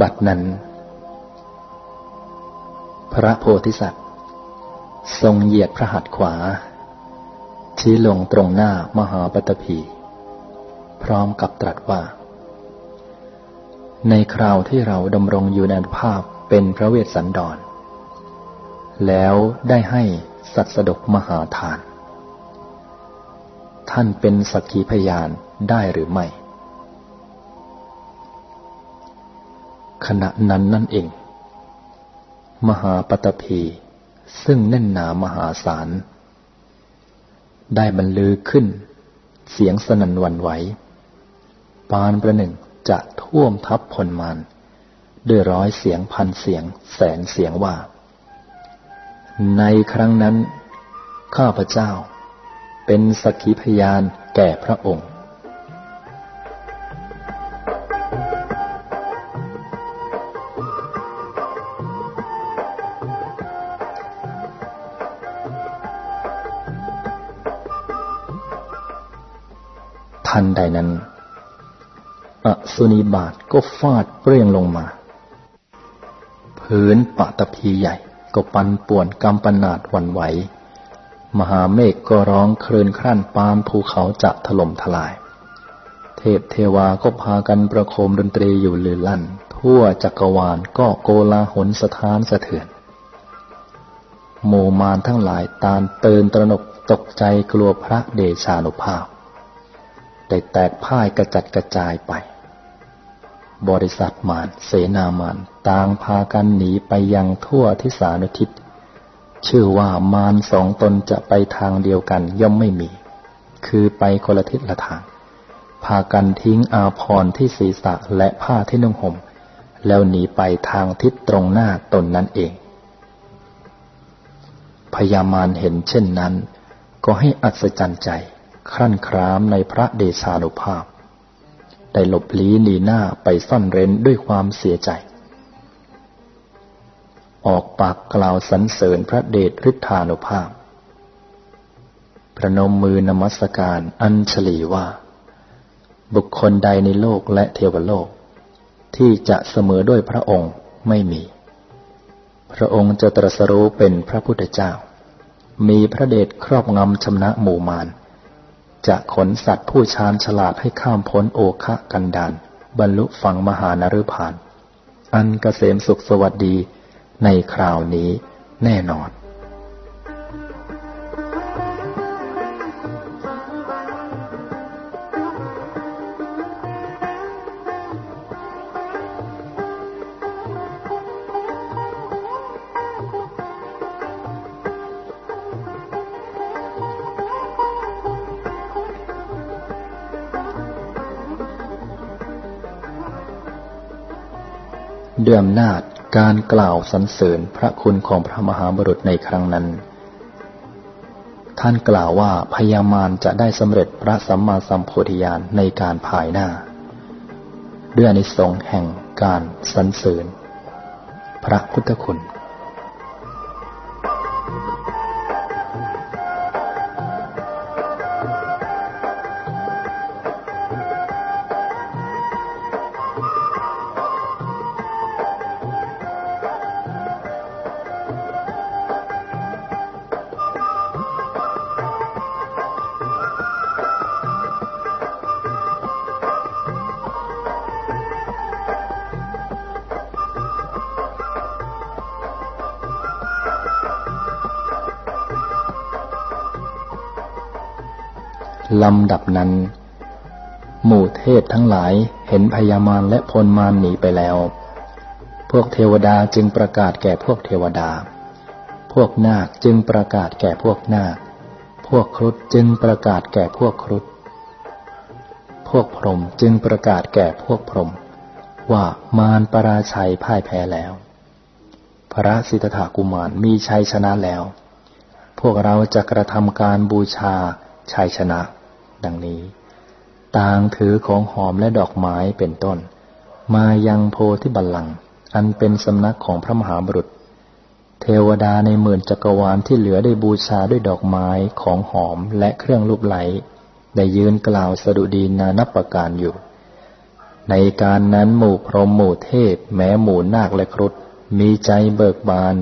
บัดนั้น พระโพธิสัตว์ ทรงเหยียดพระหัตถ์ขวา ชี้ลงตรงหน้ามหาปตพีพร้อมกับตรัสว่า ในคราวที่เราดำรงอยู่ในภาพเป็นพระเวสสันดร แล้วได้ให้สัตสดกมหาทาน ท่านเป็นสักขีพยานได้หรือไม่ ขณะนั้นนั่นเอง มหาปตพี ซึ่งแน่นหนามหาศาล ได้บรรลือขึ้น เสียงสนั่นวันไหว ปานประหนึ่งจะท่วมทับพลมาน ด้วยร้อยเสียงพันเสียงแสนเสียงว่า ในครั้งนั้น ข้าพเจ้า เป็นสักขีพยานแก่พระองค์ ทันใดนั้นอสุนิบาตก็ฟาดเปรี้ยงลงมาพื้นปะตะพีใหญ่ก็ปันป่วนกำปนาดวันไหว มหาเมฆก็ร้องคลื่นครั่นปานภูเขาจะถล่มทลาย เทพเทวาก็พากันประโคมดนตรีอยู่ลือลั่น ทั่วจักรวาลก็โกลาหลสถานสะเทือนโมมานทั้งหลายตานเตือนตระหนกตกใจกลัวพระเดชานุภาพ ได้แตกพ่ายกระจัดกระจายไป บริษัทมารเสนามารต่างพากันหนีไปยังทั่วทิศานุทิศ ชื่อว่ามารสองตนจะไปทางเดียวกันย่อมไม่มี คือไปคนละทิศละทาง พากันทิ้งอาพรที่ศีรษะและผ้าที่นุ่งห่มแล้วหนีไปทางทิศตรงหน้าตนนั่นเองพญามารเห็นเช่นนั้น ก็ให้อัศจรรย์ใจ ครั่นครามในพระเดชานุภาพ ได้หลบลี้นีหน้าไปซ่อนเร้นด้วยความเสียใจ ออกปากกล่าวสรรเสริญพระเดชฤทธานุภาพพระนมมือนมัสการอัญชลีว่า บุคคลใดในโลกและเทวโลก ที่จะเสมอด้วยพระองค์ไม่มี พระองค์จะตรัสรู้เป็นพระพุทธเจ้ามีพระเดชครอบงำชำนะหมู่มาน จะขนสัตว์ผู้ชาญฉลาดให้ข้ามพ้นโอคะกันดานบรรลุฝั่งมหานรพาน อันกเกษมสุขสวัสดีในคราวนี้แน่นอน ด้วยอำนาจการกล่าวสรรเสริญพระคุณของพระมหาบุรุษในครั้งนั้น ท่านกล่าวว่าพญามารจะได้สำเร็จพระสัมมาสัมโพธิญาณในการภายหน้า ด้วยอนิสงส์แห่งการสรรเสริญ พระพุทธคุณ ลำดับนั้น หมู่เทพทั้งหลายเห็นพญามารและพลมารหนีไปแล้ว พวกเทวดาจึงประกาศแก่พวกเทวดา พวกนาคจึงประกาศแก่พวกนาค พวกครุฑจึงประกาศแก่พวกครุฑ พวกพรหมจึงประกาศแก่พวกพรหมว่ามารปราชัยพ่ายแพ้แล้ว พระสิทธากุมารมีชัยชนะแล้ว พวกเราจะกระทำการบูชาชัยชนะ ดังนี้ ต่างถือของหอมและดอกไม้เป็นต้น มายังโพธิบัลลังก์อันเป็นสำนักของพระมหาบุรุษ เทวดาในหมื่นจักรวาลที่เหลือได้บูชาด้วยดอกไม้ของหอมและเครื่องรูปไหล ได้ยืนกล่าวสดุดีนานับประการอยู่ ในการนั้นหมู่พรหมหมู่เทพ แม้หมู่นาคและครุฑมีใจเบิกบาน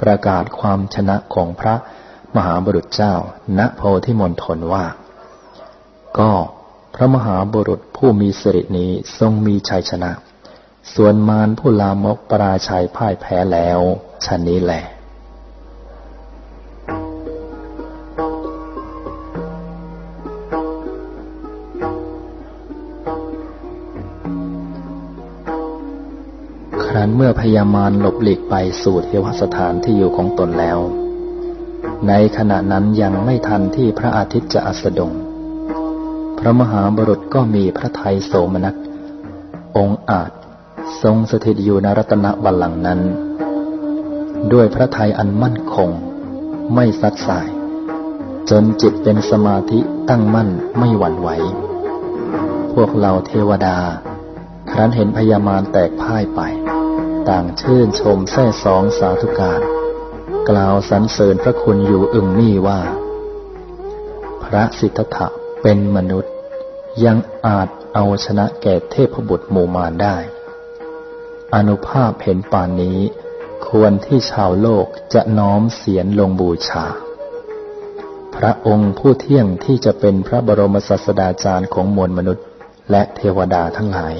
ประกาศความชนะของพระมหาบุรุษเจ้า ณโพธิมณฑลว่า ก็พระมหาบุรุษผู้มีสิรินี้ทรงมีชัยชนะ ส่วนมารผู้ลามกปราชัยพ่ายแพ้แล้วชนนี้แหละครั้นเมื่อพยามารหลบหลีกไปสู่เทวสถานที่อยู่ของตนแล้ว ในขณะนั้นยังไม่ทันที่พระอาทิตย์จะอัสดง พระมหาบรุษก็มีพระทัยโสมนัส องอาจทรงสถิตอยู่ในรัตนบัลลังก์นั้น ด้วยพระทัยอันมั่นคง ไม่สัดสาย จนจิตเป็นสมาธิตั้งมั่นไม่หวั่นไหว พวกเราเทวดา ครั้นเห็นพยามารแตกพ่ายไป ต่างชื่นชมแท้สองสาธุการ กล่าวสรรเสริญพระคุณอยู่อึ่งนี่ว่า พระสิทธะเป็นมนุษย์ ยังอาจเอาชนะแก่เทพบุตรโมมานได้ อนุภาพเห็นป่านนี้ ควรที่ชาวโลกจะน้อมเสียนลงบูชา พระองค์ผู้เที่ยงที่จะเป็นพระบรมศาสดาจารย์ของมวลมนุษย์ และเทวดาทั้งหลาย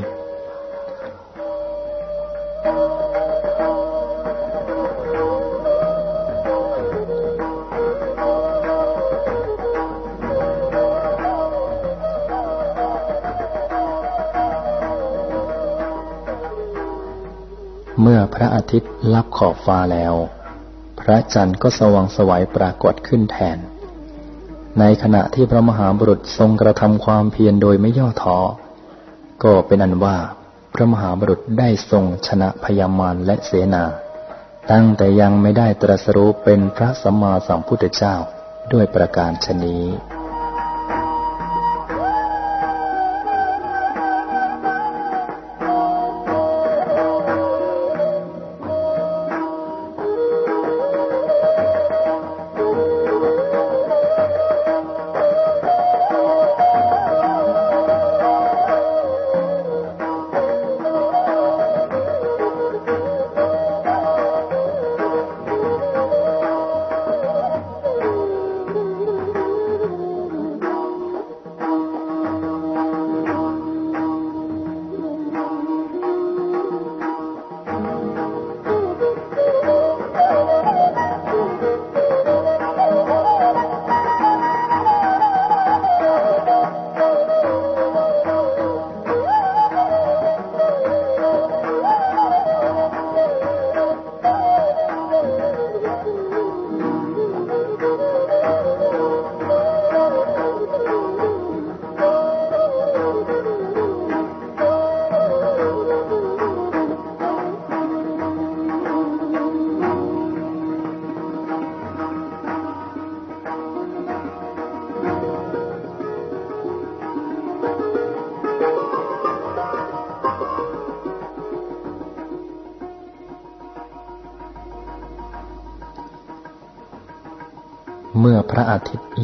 พระอาทิตย์ลับขอบฟ้าแล้ว พระจันทร์ก็สว่างสวัยปรากฏขึ้นแทน ในขณะที่พระมหาบุรุษทรงกระทำความเพียรโดยไม่ย่อท้อก็เป็นอันว่าพระมหาบุรุษได้ทรงชนะพยามารและเสนา ตั้งแต่ยังไม่ได้ตรัสรู้เป็นพระสัมมาสัมพุทธเจ้าด้วยประการชนี้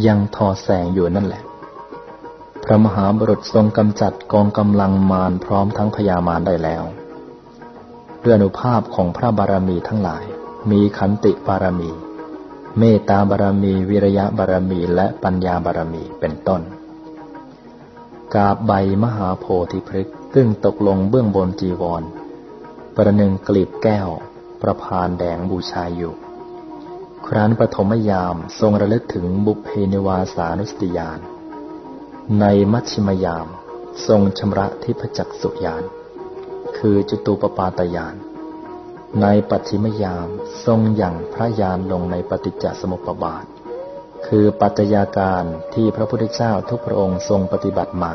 ยังทอแสงอยู่นั่นแหละ พระมหาบรุษทรงกำจัดกองกำลังมารพร้อมทั้งพญามารได้แล้วด้วยอนุภาพของพระบารมีทั้งหลาย มีขันติบารมี เมตตาบารมี วิริยะบารมี และปัญญาบารมีเป็นต้น กาบใบมหาโพธิพฤกษ์ซึ่งตกลงเบื้องบนจีวร ประหนึ่งกลีบแก้ว ประพานแดงบูชาอยู่ ครั้นปฐมยามทรงระลึกถึงบุพเพนวาสานุสติยาน ในมัชชิมยาม ทรงชำระทิพจักสุยาน คือจตูปปาตยาน ในปัจฉิมยามทรงอย่างพระยานลงในปฏิจจสมุปบาท คือปัจจัยาการที่พระพุทธเจ้าทุกพระองค์ทรงปฏิบัติมา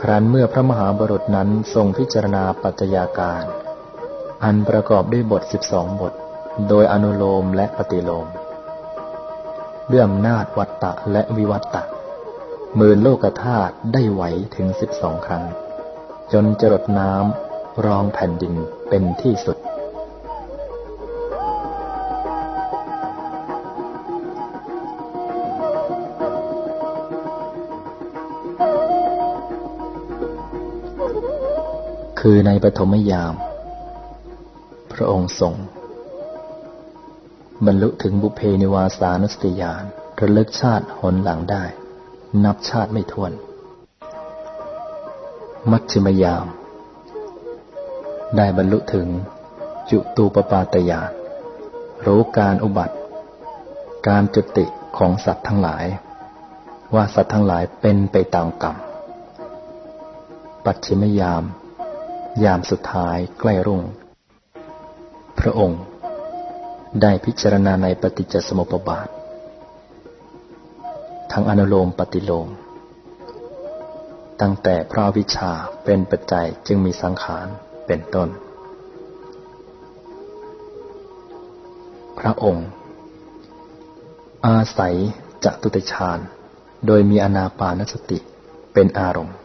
ครั้นเมื่อพระมหาบรุษนั้นทรงพิจารณาปัจจัยาการ อันประกอบด้วยบทสิบสองบท โดยอนุโลมและปฏิโลมเรื่องนาฏวัตตะและวิวัตตะหมื่นโลกธาตุได้ไหวถึงสิบสองครั้ง จนจรดน้ำรองแผ่นดินเป็นที่สุด คือในปฐมยาม พระองค์ทรง บรรลุถึงบุเพนิวาสานุสติญาณระลึกชาติหนหลังได้ นับชาติไม่ถ้วน มัชฌิมยาม ได้บรรลุถึง จุตูปปาตยานรู้การอุบัติ การจุติของสัตว์ทั้งหลาย ว่าสัตว์ทั้งหลายเป็นไปตามกรรม ปัจฉิมยาม ยามสุดท้ายใกล้รุ่ง พระองค์ ได้พิจารณาในปฏิจจสมุปบาท ทั้งอนุโลมปฏิโลม ตั้งแต่พระวิชาเป็นปัจจัยจึงมีสังขารเป็นต้น พระองค์ อาศัยจตุติฌานโดยมีอนาปานสติเป็นอารมณ์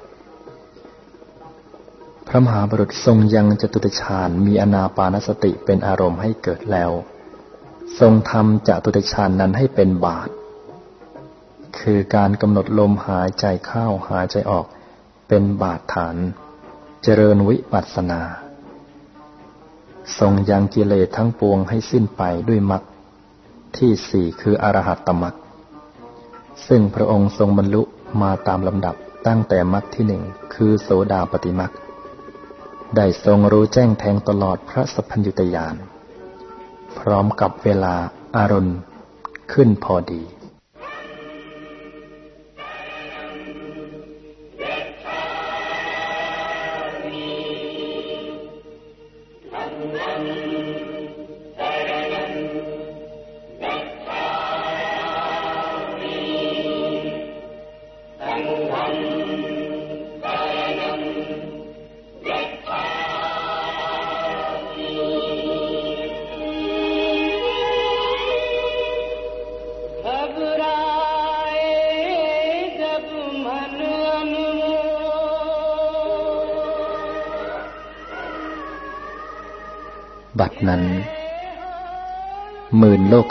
พระมหาบุรุษทรงยังจตุติฌานมีอนาปานสติเป็นอารมณ์ให้เกิดแล้ว ทรงทำจตุตฌานนั้นให้เป็นบาท คือการกำหนดลมหายใจเข้าหายใจออกเป็นบาทฐาน เจริญวิปัสสนา ทรงยังกิเลสทั้งปวงให้สิ้นไปด้วยมรรคที่สี่คืออรหัตตมรรคซึ่งพระองค์ทรงบรรลุมาตามลำดับตั้งแต่มรรคที่หนึ่งคือโสดาปฏิมรรคได้ทรงรู้แจ้งแทงตลอดพระสัพพัญญุตยาน พร้อมกับเวลาอารณ์ขึ้นพอดี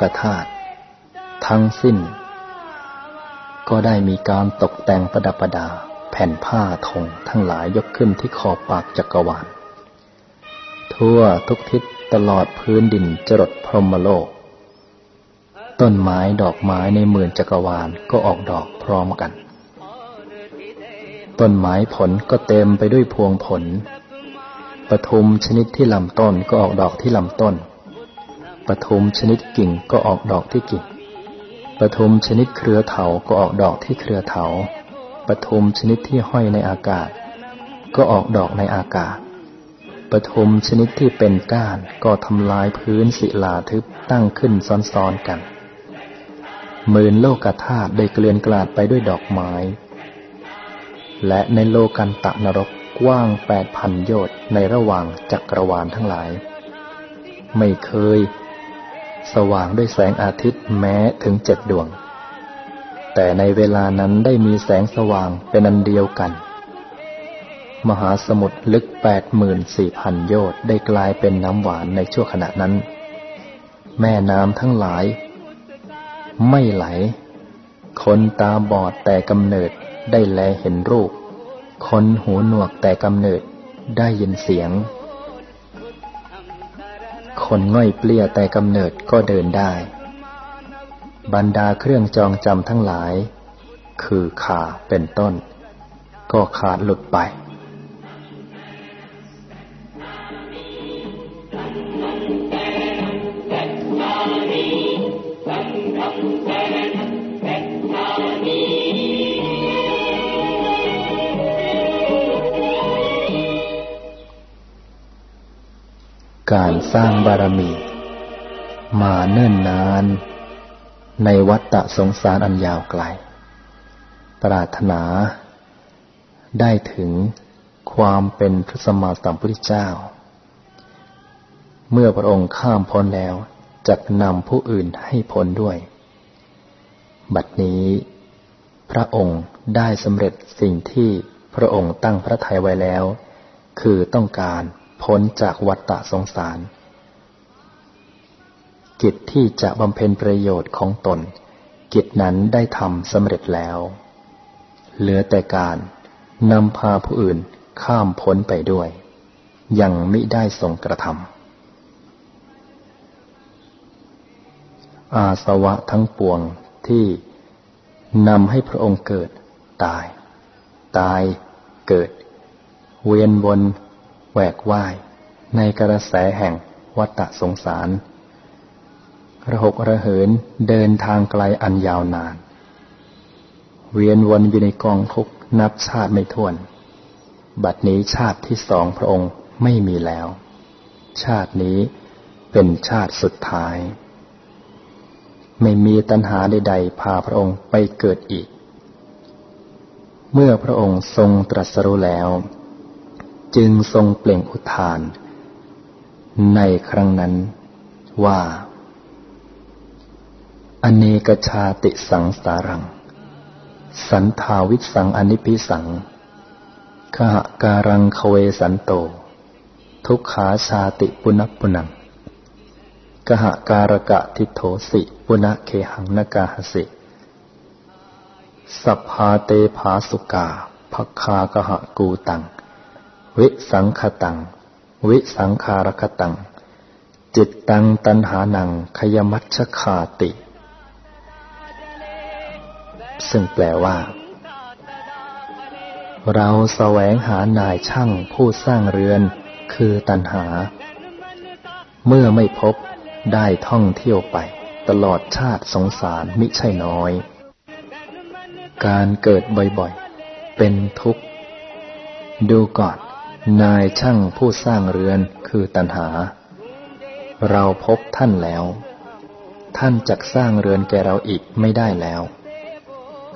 กธาตุทั้งสิ้น ก็ได้มีการตกแต่งประดับประดา แผ่นผ้าธงทั้งหลายยกขึ้นที่ขอบปากจักรวาล ทั่วทุกทิศตลอดพื้นดินจรดพรหมโลก ต้นไม้ดอกไม้ในหมื่นจักรวาลก็ออกดอกพร้อมกัน ต้นไม้ผลก็เต็มไปด้วยพวงผลปทุมชนิดที่ลำต้นก็ออกดอกที่ลำต้น ปทุมชนิดกิ่งก็ออกดอกที่กิ่งปทุมชนิดเครือเถาก็ออกดอกที่เครือเถาปทุมชนิดที่ห้อยในอากาศ ก็ออกดอกในอากาศปทุมชนิดที่เป็นก้านก็ทำลายพื้นศิลาทึบตั้งขึ้นซ้อนๆกันหมื่นโลกธาตุได้เกลื่อนกลาดไปด้วยดอกไม้ และในโลกันตะนรกกว้างแปดพันโยชน์ในระหว่างจักรวาลทั้งหลาย ไม่เคย สว่างด้วยแสงอาทิตย์แม้ถึงเจ็ดดวง แต่ในเวลานั้นได้มีแสงสว่างเป็นอันเดียวกัน มหาสมุทรลึกแปดหมื่นสี่พันโยชน์ได้กลายเป็นน้ำหวานในชั่วขณะนั้น แม่น้ำทั้งหลาย ไม่ไหล คนตาบอดแต่กำเนิดได้แลเห็นรูป คนหูหนวกแต่กำเนิดได้ยินเสียง คนง่อยเปลี้ยแต่กำเนิดก็เดินได้ บรรดาเครื่องจองจำทั้งหลาย คือขาเป็นต้น ก็ขาดหลุดไป การสร้างบารมี มาเนิ่นนาน ในวัฏฏะสงสารอันยาวไกล ปรารถนาได้ถึงความเป็นพระสมมาสัมพุทธเจ้า เมื่อพระองค์ข้ามพ้นแล้วจะนำผู้อื่นให้พ้นด้วย บัดนี้ พระองค์ได้สำเร็จสิ่งที่พระองค์ตั้งพระทัยไว้แล้ว คือต้องการ พ้นจากวัฏฏะสงสาร กิจที่จะบำเพ็ญประโยชน์ของตน กิจนั้นได้ทำสำเร็จแล้ว เหลือแต่การนำพาผู้อื่นข้ามพ้นไปด้วย ยังไมิได้ทรงกระทำอาสวะทั้งปวงที่นำให้พระองค์เกิดตาย ตายเกิด เวียนวน แหวกว่าย ในกระแสแห่งวัฏสงสาร ระหกระเหินเดินทางไกลอันยาวนาน เวียนวนอยู่ในกองทุกนับชาติไม่ถ้วน บัดนี้ชาติที่สองพระองค์ไม่มีแล้ว ชาตินี้เป็นชาติสุดท้าย ไม่มีตัณหาใดๆ พาพระองค์ไปเกิดอีก เมื่อพระองค์ทรงตรัสรู้แล้ว จึงทรงเปล่งอุทาน ในครั้งนั้นว่า อเนกชาติสังสารัง สันทาวิสังอนิพิสังขหการังคเวสันโต ทุกขาชาติปุณปุนังกหการกะทิโถสิปุณเคหังนกาหสิสัพพาเตภาสุกาภคากหะกูตัง วิสังขตัง วิสังขารคตัง จิตตังตันหานังขยมัชคาติ ซึ่งแปลว่า เราแสวงหานายช่างผู้สร้างเรือนคือตัณหา เมื่อไม่พบได้ท่องเที่ยวไป ตลอดชาติสงสารมิใช่น้อย การเกิดบ่อยๆ เป็นทุกข์ ดูก่อน นายช่างผู้สร้างเรือนคือตัณหา เราพบท่านแล้ว ท่านจักสร้างเรือนแก่เราอีกไม่ได้แล้ว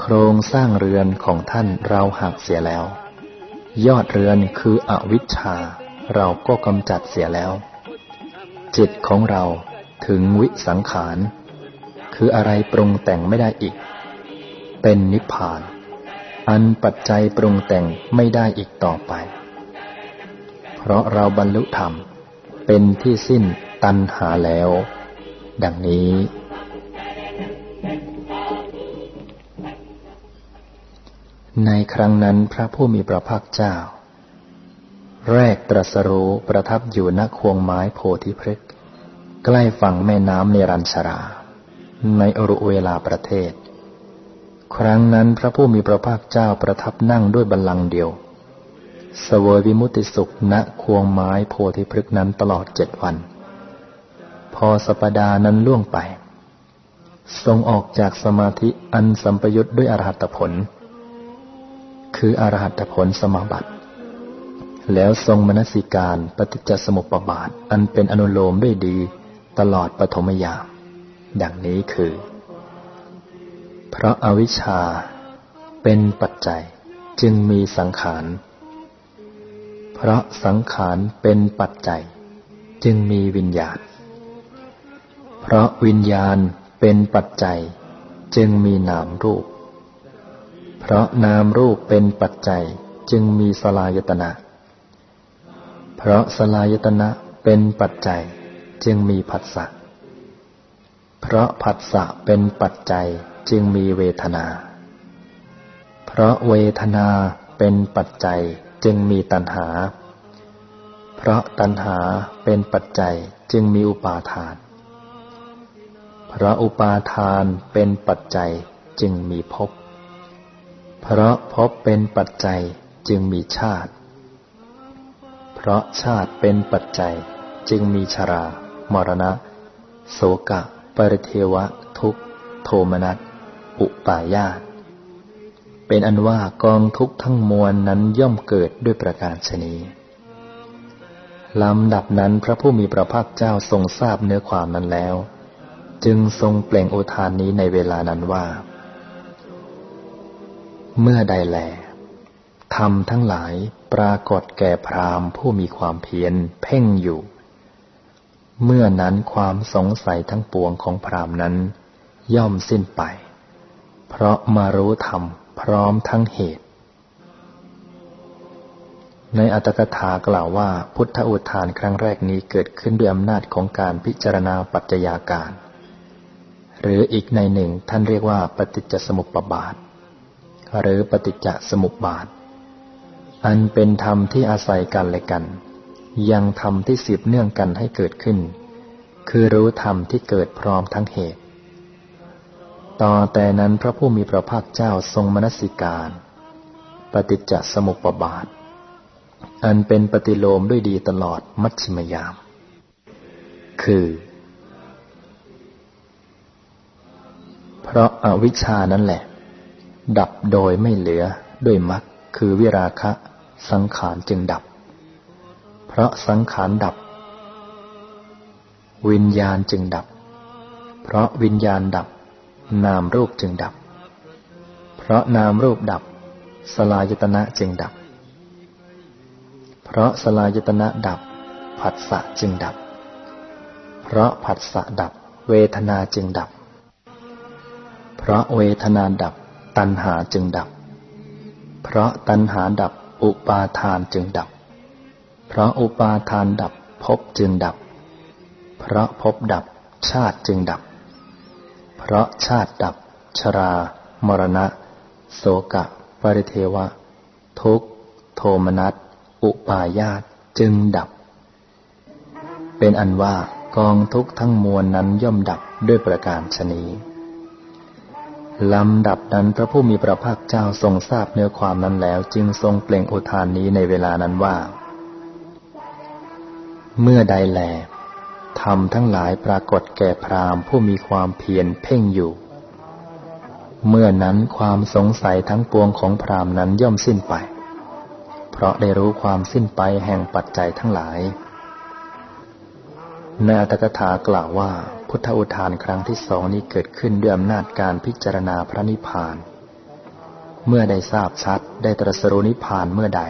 โครงสร้างเรือนของท่านเราหักเสียแล้ว ยอดเรือนคืออวิชชา เราก็กำจัดเสียแล้ว จิตของเราถึงวิสังขาร คืออะไรปรุงแต่งไม่ได้อีก เป็นนิพพาน อันปัจจัยปรุงแต่งไม่ได้อีกต่อไป เพราะเราบรรลุธรรม เป็นที่สิ้นตัณหาแล้ว ดังนี้ ในครั้งนั้นพระผู้มีพระภาคเจ้า แรกตรัสรู้ประทับอยู่ณควงไม้โพธิพฤกษ์ใกล้ฝั่งแม่น้ำเนรัญชรา ในอรุเวลาประเทศ ครั้งนั้นพระผู้มีพระภาคเจ้าประทับนั่งด้วยบัลลังก์เดียว สเวยวิมุติสุขณควงไม้โพธิพฤกษ์นั้นตลอดเจ็ดวัน พอสัปดาห์นั้นล่วงไป ทรงออกจากสมาธิอันสัมปยุทธ์ด้วยอรหัตผล คืออรหัตผลสมาบัติ แล้วทรงมนสิการปฏิจจสมุปบาท อันเป็นอนุโลมด้วยดีตลอดปฐมยามดังนี้คือ เพราะอาวิชชาเป็นปัจจัยจึงมีสังขาร เพราะสังขารเป็นปัจจัย จึงมีวิญญาณ เพราะวิญญาณเป็นปัจจัย จึงมีนามรูป เพราะนามรูปเป็นปัจจัยจึงมีสลายตนะ เพราะสลายตนะเป็นปัจจัย จึงมีผัสสะ เพราะผัสสะเป็นปัจจัยจึงมีเวทนา เพราะเวทนาเป็นปัจจัย จึงมีตัณหา เพราะตัณหาเป็นปัจจัยจึงมีอุปาทาน เพราะอุปาทานเป็นปัจจัยจึงมีภพ เพราะภพเป็นปัจจัยจึงมีชาติ เพราะชาติเป็นปัจจัยจึงมีชรา มรณะ โสกะ ปริเทวะ ทุกโทมนัส อุปายาต เป็นอันว่ากองทุกทั้งมวลนั้นย่อมเกิดด้วยประการชนีลำดับนั้นพระผู้มีพระภาคเจ้าทรงทราบเนื้อความนั้นแล้ว จึงทรงเปล่งอุทานนี้ในเวลานั้นว่า เมื่อใดแลธรรมทั้งหลายปรากฏแก่พรามผู้มีความเพียรเพ่งอยู่ เมื่อนั้นความสงสัยทั้งปวงของพรามนั้น ย่อมสิ้นไป เพราะมารู้ธรรม พร้อมทั้งเหตุ ในอัตถกถากล่าวว่าพุทธอุทานครั้งแรกนี้เกิดขึ้นด้วยอำนาจของการพิจารณาปัจจัยาการ หรืออีกในหนึ่งท่านเรียกว่าปฏิจจสมุปบาท หรือปฏิจจสมุปบาท อันเป็นธรรมที่อาศัยกันและกัน ยังธรรมที่สืบเนื่องกันให้เกิดขึ้น คือรู้ธรรมที่เกิดพร้อมทั้งเหตุ ต่อแต่นั้นพระผู้มีพระภาคเจ้าทรงมนสิการ ปฏิจจสมุปบาท อันเป็นปฏิโลมด้วยดีตลอดมัชชิมยาม คือ เพราะอาวิชชานั่นแหละ ดับโดยไม่เหลือด้วยมรรคคือวิราคะ สังขารจึงดับ เพราะสังขารดับ วิญญาณจึงดับ เพราะวิญญาณดับ นามรูปจึงดับ เพราะนามรูปดับ สลายตนะจึงดับ เพราะสลายตนะดับ ผัสสะจึงดับ เพราะผัสสะดับ เวทนาจึงดับ เพราะเวทนาดับ ตัณหาจึงดับ เพราะตัณหาดับ อุปาทานจึงดับ เพราะอุปาทานดับภพจึงดับ เพราะภพดับชาติจึงดับ เพราะชาติดับ ชรา มรณะ โสกะ ปริเทวะ ทุกโทมนัส อุปาญาตจึงดับ เป็นอันว่ากองทุกทั้งมวลนั้นย่อมดับด้วยประการชนีลำดับนั้นพระผู้มีพระภาคเจ้าทรงทราบเนื้อความนั้นแล้วจึงทรงเปล่งอุทานนี้ในเวลานั้นว่า เมื่อใดแล ธรรมทั้งหลายปรากฏแก่พราหมณ์ผู้มีความเพียรเพ่งอยู่ เมื่อนั้นความสงสัยทั้งปวงของพราหมณ์นั้นย่อมสิ้นไป เพราะได้รู้ความสิ้นไปแห่งปัจจัยทั้งหลายในอัตถกถากล่าวว่าพุทธอุทานครั้งที่สองนี้เกิดขึ้นด้วยอำนาจการพิจารณาพระนิพพาน เมื่อได้ทราบชัดได้ตรัสรู้นิพพานเมื่อใด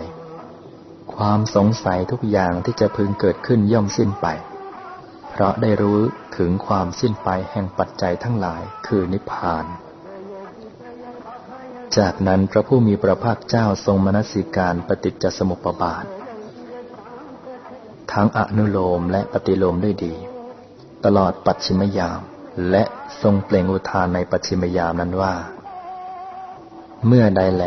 ความสงสัยทุกอย่างที่จะพึงเกิดขึ้นย่อมสิ้นไป เพราะได้รู้ถึงความสิ้นไปแห่งปัจจัยทั้งหลายคือนิพพาน จากนั้นพระผู้มีพระภาคเจ้าทรงมนสิการปฏิจจสมุปบาท ทั้งอนุโลมและปฏิโลมด้วยดี ตลอดปัจฉิมยาม และทรงเปล่งอุทานในปัจฉิมยามนั้นว่า เมื่อใดแล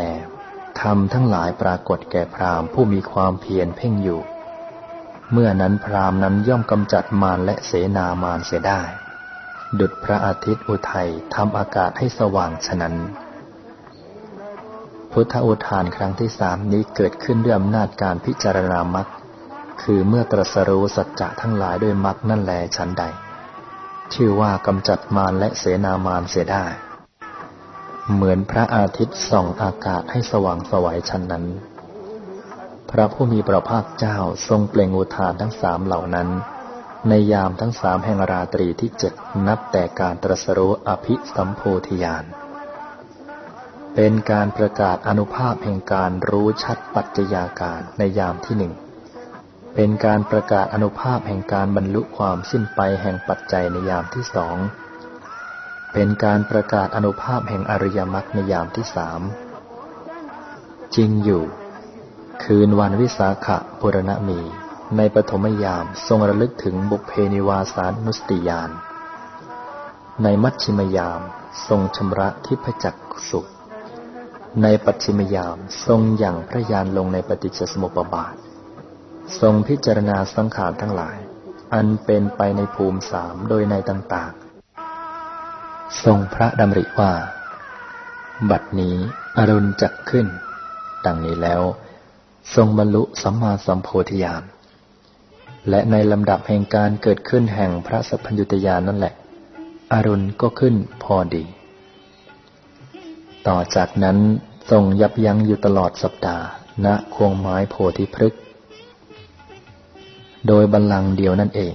ธรรมทั้งหลายปรากฏแก่พรามผู้มีความเพียรเพ่งอยู่ เมื่อนั้นพรามนั้นย่อมกำจัดมารและเสนามารเสียได้ ดุดพระอาทิตย์อุทัยทำอากาศให้สว่างฉะนั้น พุทธอุทานครั้งที่สามนี้เกิดขึ้นด้วยอำนาจการพิจารณามรรคคือเมื่อตรัสรู้สัจจะทั้งหลายด้วยมรรคนั่นแลชั้นใด ชื่อว่ากำจัดมารและเสนามารเสียได้ เหมือนพระอาทิตย์ส่องอากาศให้สว่างสวัยชั้นนั้น พระผู้มีพระภาคเจ้าทรงเปล่งอุทานทั้งสามเหล่านั้น ในยามทั้งสามแห่งราตรีที่เจ็ดนับแต่การตรัสรู้อภิสัมโพธิญาณเป็นการประกาศอนุภาพแห่งการรู้ชัดปัจจัยาการในยามที่หนึ่งเป็นการประกาศอนุภาพแห่งการบรรลุความสิ้นไปแห่งปัจจัยในยามที่สองเป็นการประกาศอนุภาพแห่งอริยมรรคในยามที่สามจริงอยู่ คืนวันวิสาขะปุรณมี ในปฐมยามทรงระลึกถึงบุพเพนิวาสานุสติยาน ในมัชชิมยามทรงชำระทิพจักสุข ในปัจฉิมยามทรงอย่างพระยานลงในปฏิจจสมุปบาท ทรงพิจารณาสังขารทั้งหลาย อันเป็นไปในภูมิสามโดยในต่างๆ ทรงพระดำริว่า บัดนี้อรุณจักขึ้น ดังนี้แล้ว ทรงบรรลุสัมมาสัมโพธิญาณ และในลำดับแห่งการเกิดขึ้นแห่งพระสัพพัญญุตญาณนั่นแหละ อรุณก็ขึ้นพอดี ต่อจากนั้นทรงยับยั้งอยู่ตลอดสัปดาห์ณควงไม้โพธิพฤกษ์โดยบัลลังก์เดียวนั่นเอง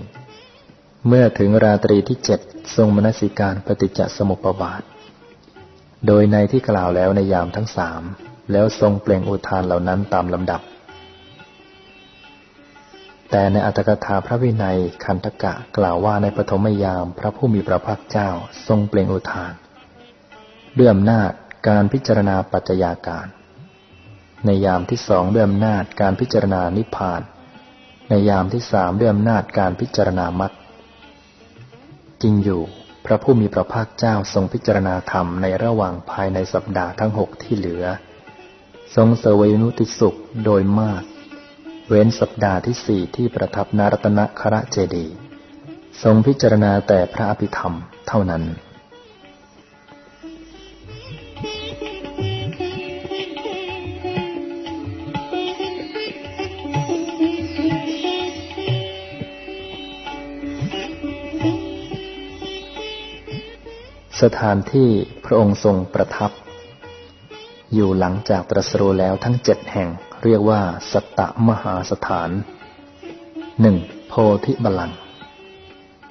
เมื่อถึงราตรีที่เจ็ดทรงมนสิการปฏิจจสมุปบาท โดยในที่กล่าวแล้วในยามทั้งสาม แล้วทรงเปล่งอุทานเหล่านั้นตามลำดับ แต่ในอัตถกถาพระวินัยคันธกะกล่าวว่าในปฐมยามพระผู้มีพระภาคเจ้าทรงเปล่งอุทานด้วยอำนาจการพิจารณาปัจจัยาการ ในยามที่สองด้วยอำนาจการพิจารณานิพพาน ในยามที่สามด้วยอำนาจการพิจารณามัดจริงอยู่พระผู้มีพระภาคเจ้าทรงพิจารณาธรรมในระหว่างภายในสัปดาห์ทั้งหกที่เหลือ ทรงเสวยนุติสุขโดยมาก เว้นสัปดาห์ที่สี่ที่ประทับนารตนคระเจดี ทรงพิจารณาแต่พระอภิธรรมเท่านั้นสถานที่พระองค์ทรงประทับ อยู่หลังจากตรัสรู้แล้วทั้งเจ็ดแห่ง เรียกว่า สัตตมหาสถานหนึ่งโพธิบาลัง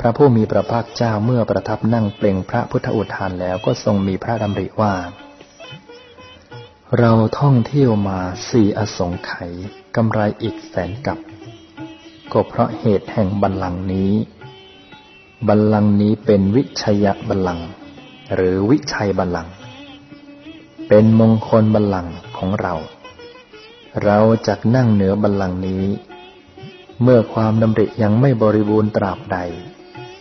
พระผู้มีพระภาคเจ้าเมื่อประทับนั่งเปล่งพระพุทธอุทานแล้วก็ทรงมีพระดำริว่า เราท่องเที่ยวมาสี่อสงไขยกำไรอีกแสนกับก็เพราะเหตุแห่งบัลลังก์นี้ บัลลังก์นี้เป็นวิชัยบัลลังก์หรือวิชัยบัลลังก์ เป็นมงคลบัลลังก์ของเรา เราจะนั่งเหนือบัลลังก์นี้ เมื่อความดำริยังไม่บริบูรณ์ตราบใด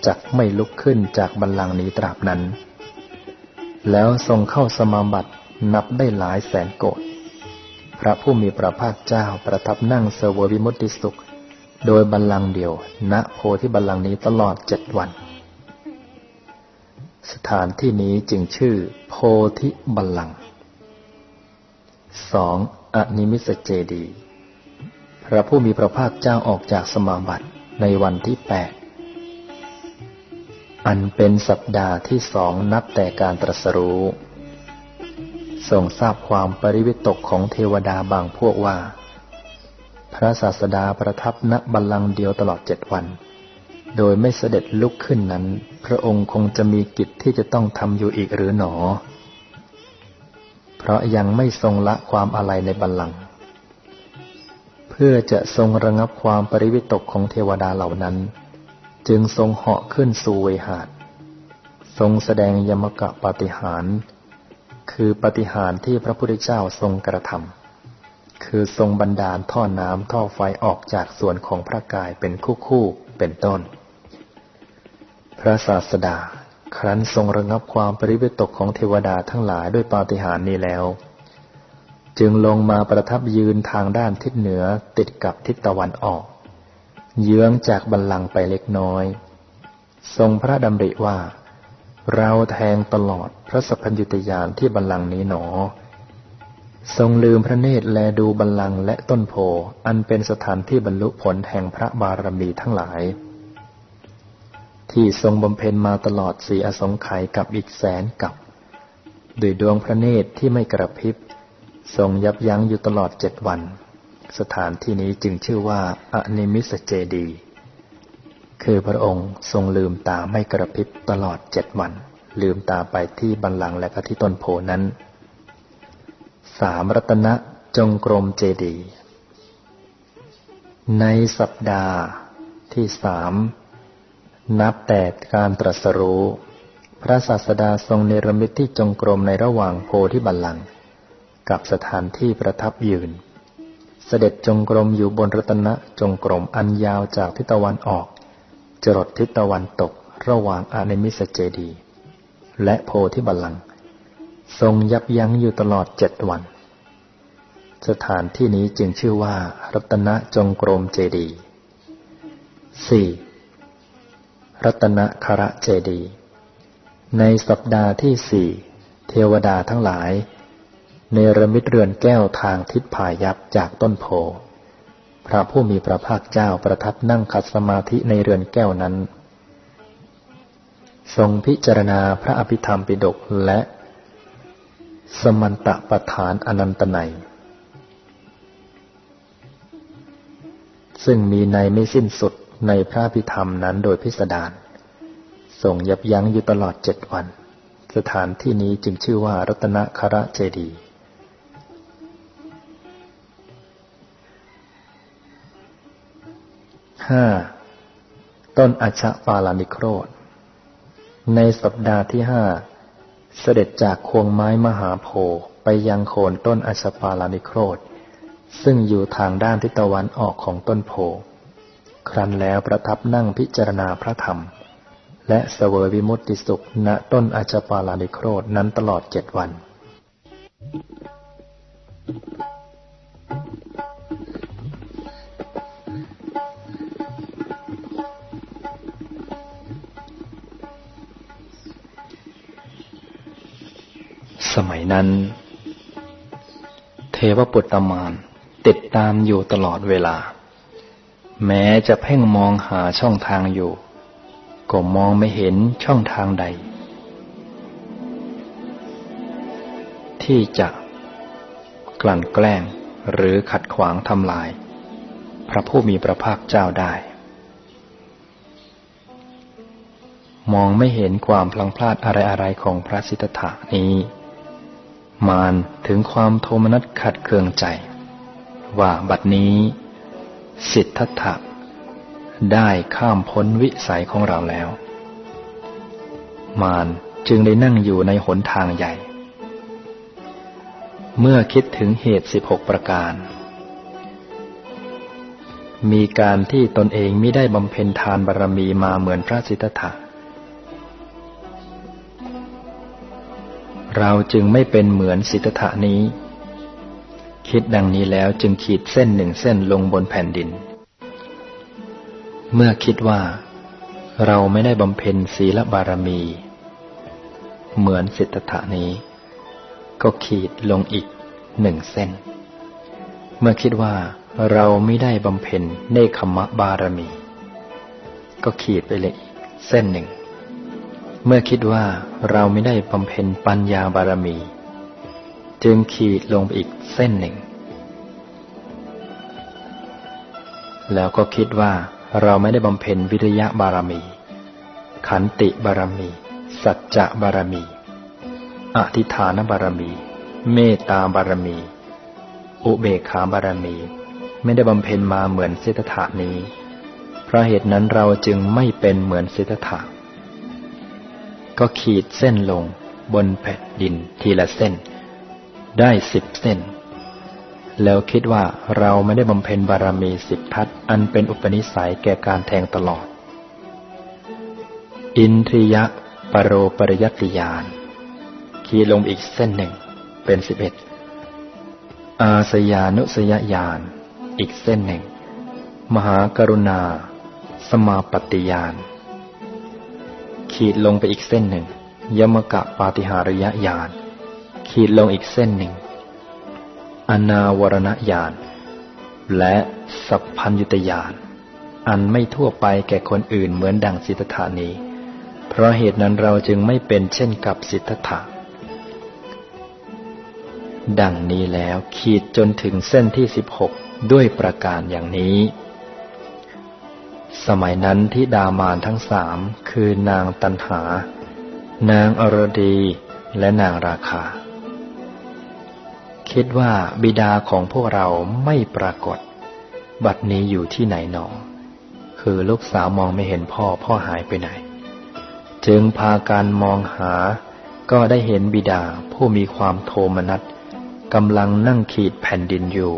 จักไม่ลุกขึ้นจากบัลลังก์นี้ตราบนั้น แล้วทรงเข้าสมาบัตินับได้หลายแสนโกดพระผู้มีพระภาคเจ้าประทับนั่งเสวยวิมุตติสุข โดยบัลลังก์เดียว ณโพธิบัลลังก์นี้ตลอดเจ็ดวัน สถานที่นี้จึงชื่อโพธิบัลลังก์ สองอนิมิสเจดี พระผู้มีพระภาคเจ้าออกจากสมาบัติในวันที่แปดอันเป็นสัปดาห์ที่สองนับแต่การตรัสรู้ทรงทราบความปริวิตกของเทวดาบางพวกว่า พระศาสดาประทับณบัลลังก์เดียวตลอดเจ็ดวัน โดยไม่เสด็จลุกขึ้นนั้น พระองค์คงจะมีกิจที่จะต้องทำอยู่อีกหรือหนอ เพราะยังไม่ทรงละความอะไรในบัลลังก์เพื่อจะทรงระงับความปริวิตกของเทวดาเหล่านั้น จึงทรงเหาะขึ้นสู่เวหาดทรงแสดงยมกะปฏิหาร คือปฏิหารที่พระพุทธเจ้าทรงกระทำคือทรงบันดาลท่อน้ำท่อไฟออกจากส่วนของพระกายเป็นคู่คู่เป็นต้น พระศาสดา ครั้นทรงระงับความปริวิตกของเทวดาทั้งหลายด้วยปาฏิหาริย์นี้แล้ว จึงลงมาประทับยืนทางด้านทิศเหนือติดกับทิศตะวันออก เยื้องจากบัลลังก์ไปเล็กน้อย ทรงพระดำริว่า เราแทงตลอดพระสัพพัญญุตยานที่บัลลังก์นี้หนอ ทรงลืมพระเนตรแลดูบัลลังก์และต้นโพอันเป็นสถานที่บรรลุผลแห่งพระบารมีทั้งหลาย ที่ทรงบำเพ็ญมาตลอดสี่อสงไขยกับอีกแสนกับด้วยดวงพระเนตรที่ไม่กระพริบ ทรงยับยั้งอยู่ตลอดเจ็ดวัน สถานที่นี้จึงชื่อว่าอนิมิสเจดี คือพระองค์ทรงลืมตาไม่กระพริบตลอดเจ็ดวัน ลืมตาไปที่บันลังและก็ที่ต้นโพนั้น สามรัตนะจงกรมเจดี ในสัปดาห์ที่สาม นับแต่การตรัสรู้ พระศาสดาทรงเนรมิตที่จงกรมในระหว่างโพธิบัลลังก์กับสถานที่ประทับยืน เสด็จจงกรมอยู่บนรัตนะจงกรมอันยาวจากทิศตะวันออก จรดทิศตะวันตกระหว่างอาเนมิสเจดี และโพธิบัลลังก์ทรงยับยั้งอยู่ตลอดเจ็ดวัน สถานที่นี้จึงชื่อว่า รัตนะจงกรมเจดีสี่ รัตนคระเจดี ในสัปดาห์ที่สี่เทวดาทั้งหลาย เนรมิตเรือนแก้วทางทิศพายัพจากต้นโพ พระผู้มีพระภาคเจ้าประทับนั่งขัดสมาธิในเรือนแก้วนั้น ทรงพิจารณาพระอภิธรรมปิฎกและ สมันตะประธานอนันตนัยซึ่งมีในไม่สิ้นสุด ในพระพิธรรมนั้นโดยพิสดารส่งยับยั้งอยู่ตลอดเจ็ดวัน สถานที่นี้จึงชื่อว่ารัตนคระเจดีห้าต้นอัชปาลานิโครธ ในสัปดาห์ที่ห้าเสด็จจากควงไม้มหาโพไปยังโคนต้นอัชปาลานิโครธ ซึ่งอยู่ทางด้านทิศตะวันออกของต้นโพ ครั้นแล้วประทับนั่งพิจารณาพระธรรม และเสวยวิมุตติสุขณต้นอาจปาลานิโครดนั้นตลอดเจ็ดวัน สมัยนั้น เทวปุตตมานติดตามอยู่ตลอดเวลา แม้จะเพ่งมองหาช่องทางอยู่ ก็มองไม่เห็นช่องทางใด ที่จะกลั่นแกล้งหรือขัดขวางทำลาย พระผู้มีพระภาคเจ้าได้ มองไม่เห็นความพลังพลาดอะไรๆของพระสิทธัตถานี้ มานถึงความโทมนัสขัดเคืองใจ ว่าบัดนี้ สิทธัตถะได้ข้ามพ้นวิสัยของเราแล้ว มานจึงได้นั่งอยู่ในหนทางใหญ่ เมื่อคิดถึงเหตุสิบหกประการ มีการที่ตนเองไม่ได้บำเพ็ญทานบารรมีมาเหมือนพระสิทธัตถะเราจึงไม่เป็นเหมือนสิทธัตถะนี้ คิดดังนี้แล้วจึงขีดเส้นหนึ่งเส้นลงบนแผ่นดิน เมื่อคิดว่า เราไม่ได้บำเพ็ญศีลบารมี เหมือนสิทธะนี้ ก็ขีดลงอีกหนึ่งเส้น เมื่อคิดว่าเราไม่ได้บำเพ็ญเนคขมะบารมี ก็ขีดไปเลยอีกเส้นหนึ่ง เมื่อคิดว่าเราไม่ได้บำเพ็ญปัญญาบารมี จึงขีดลงไปอีกเส้นหนึ่ง แล้วก็คิดว่าเราไม่ได้บำเพ็ญวิริยะบารมี ขันติบารมี สัจจะบารมี อธิฐานบารมี เมตตาบารมี อุเบกขาบารมี ไม่ได้บำเพ็ญมาเหมือนสิทธานี้ เพราะเหตุนั้นเราจึงไม่เป็นเหมือนสิทธาก็ขีดเส้นลงบนแผ่นดินทีละเส้น ได้สิบเส้น แล้วคิดว่าเราไม่ได้บำเพ็ญบารมีสิบทัศอันเป็นอุปนิสัยแก่การแทงตลอด อินทรียะปรโรปริยติยานขีดลงอีกเส้นหนึ่งเป็นสิบเอ็ดอาสยานุสยญาณอีกเส้นหนึ่ง มหากรุณา สมาปฏิญาณขีดลงไปอีกเส้นหนึ่ง ยมกะปาติหาริยญาณ ขีดลงอีกเส้นหนึ่ง อนาวรณญาณ และสัพพัญยุตญาณ อันไม่ทั่วไปแก่คนอื่นเหมือนดังสิทธานี้ เพราะเหตุนั้นเราจึงไม่เป็นเช่นกับสิทธะดังนี้แล้วขีดจนถึงเส้นที่สิบหกด้วยประการอย่างนี้ สมัยนั้นที่ดามานทั้งสามคือนางตันหา นางอรดี และนางราคา คิดว่าบิดาของพวกเราไม่ปรากฏ บัดนี้อยู่ที่ไหนหนอ คือลูกสาวมองไม่เห็นพ่อพ่อหายไปไหน จึงพาการมองหา ก็ได้เห็นบิดาผู้มีความโทมนัสกำลังนั่งขีดแผ่นดินอยู่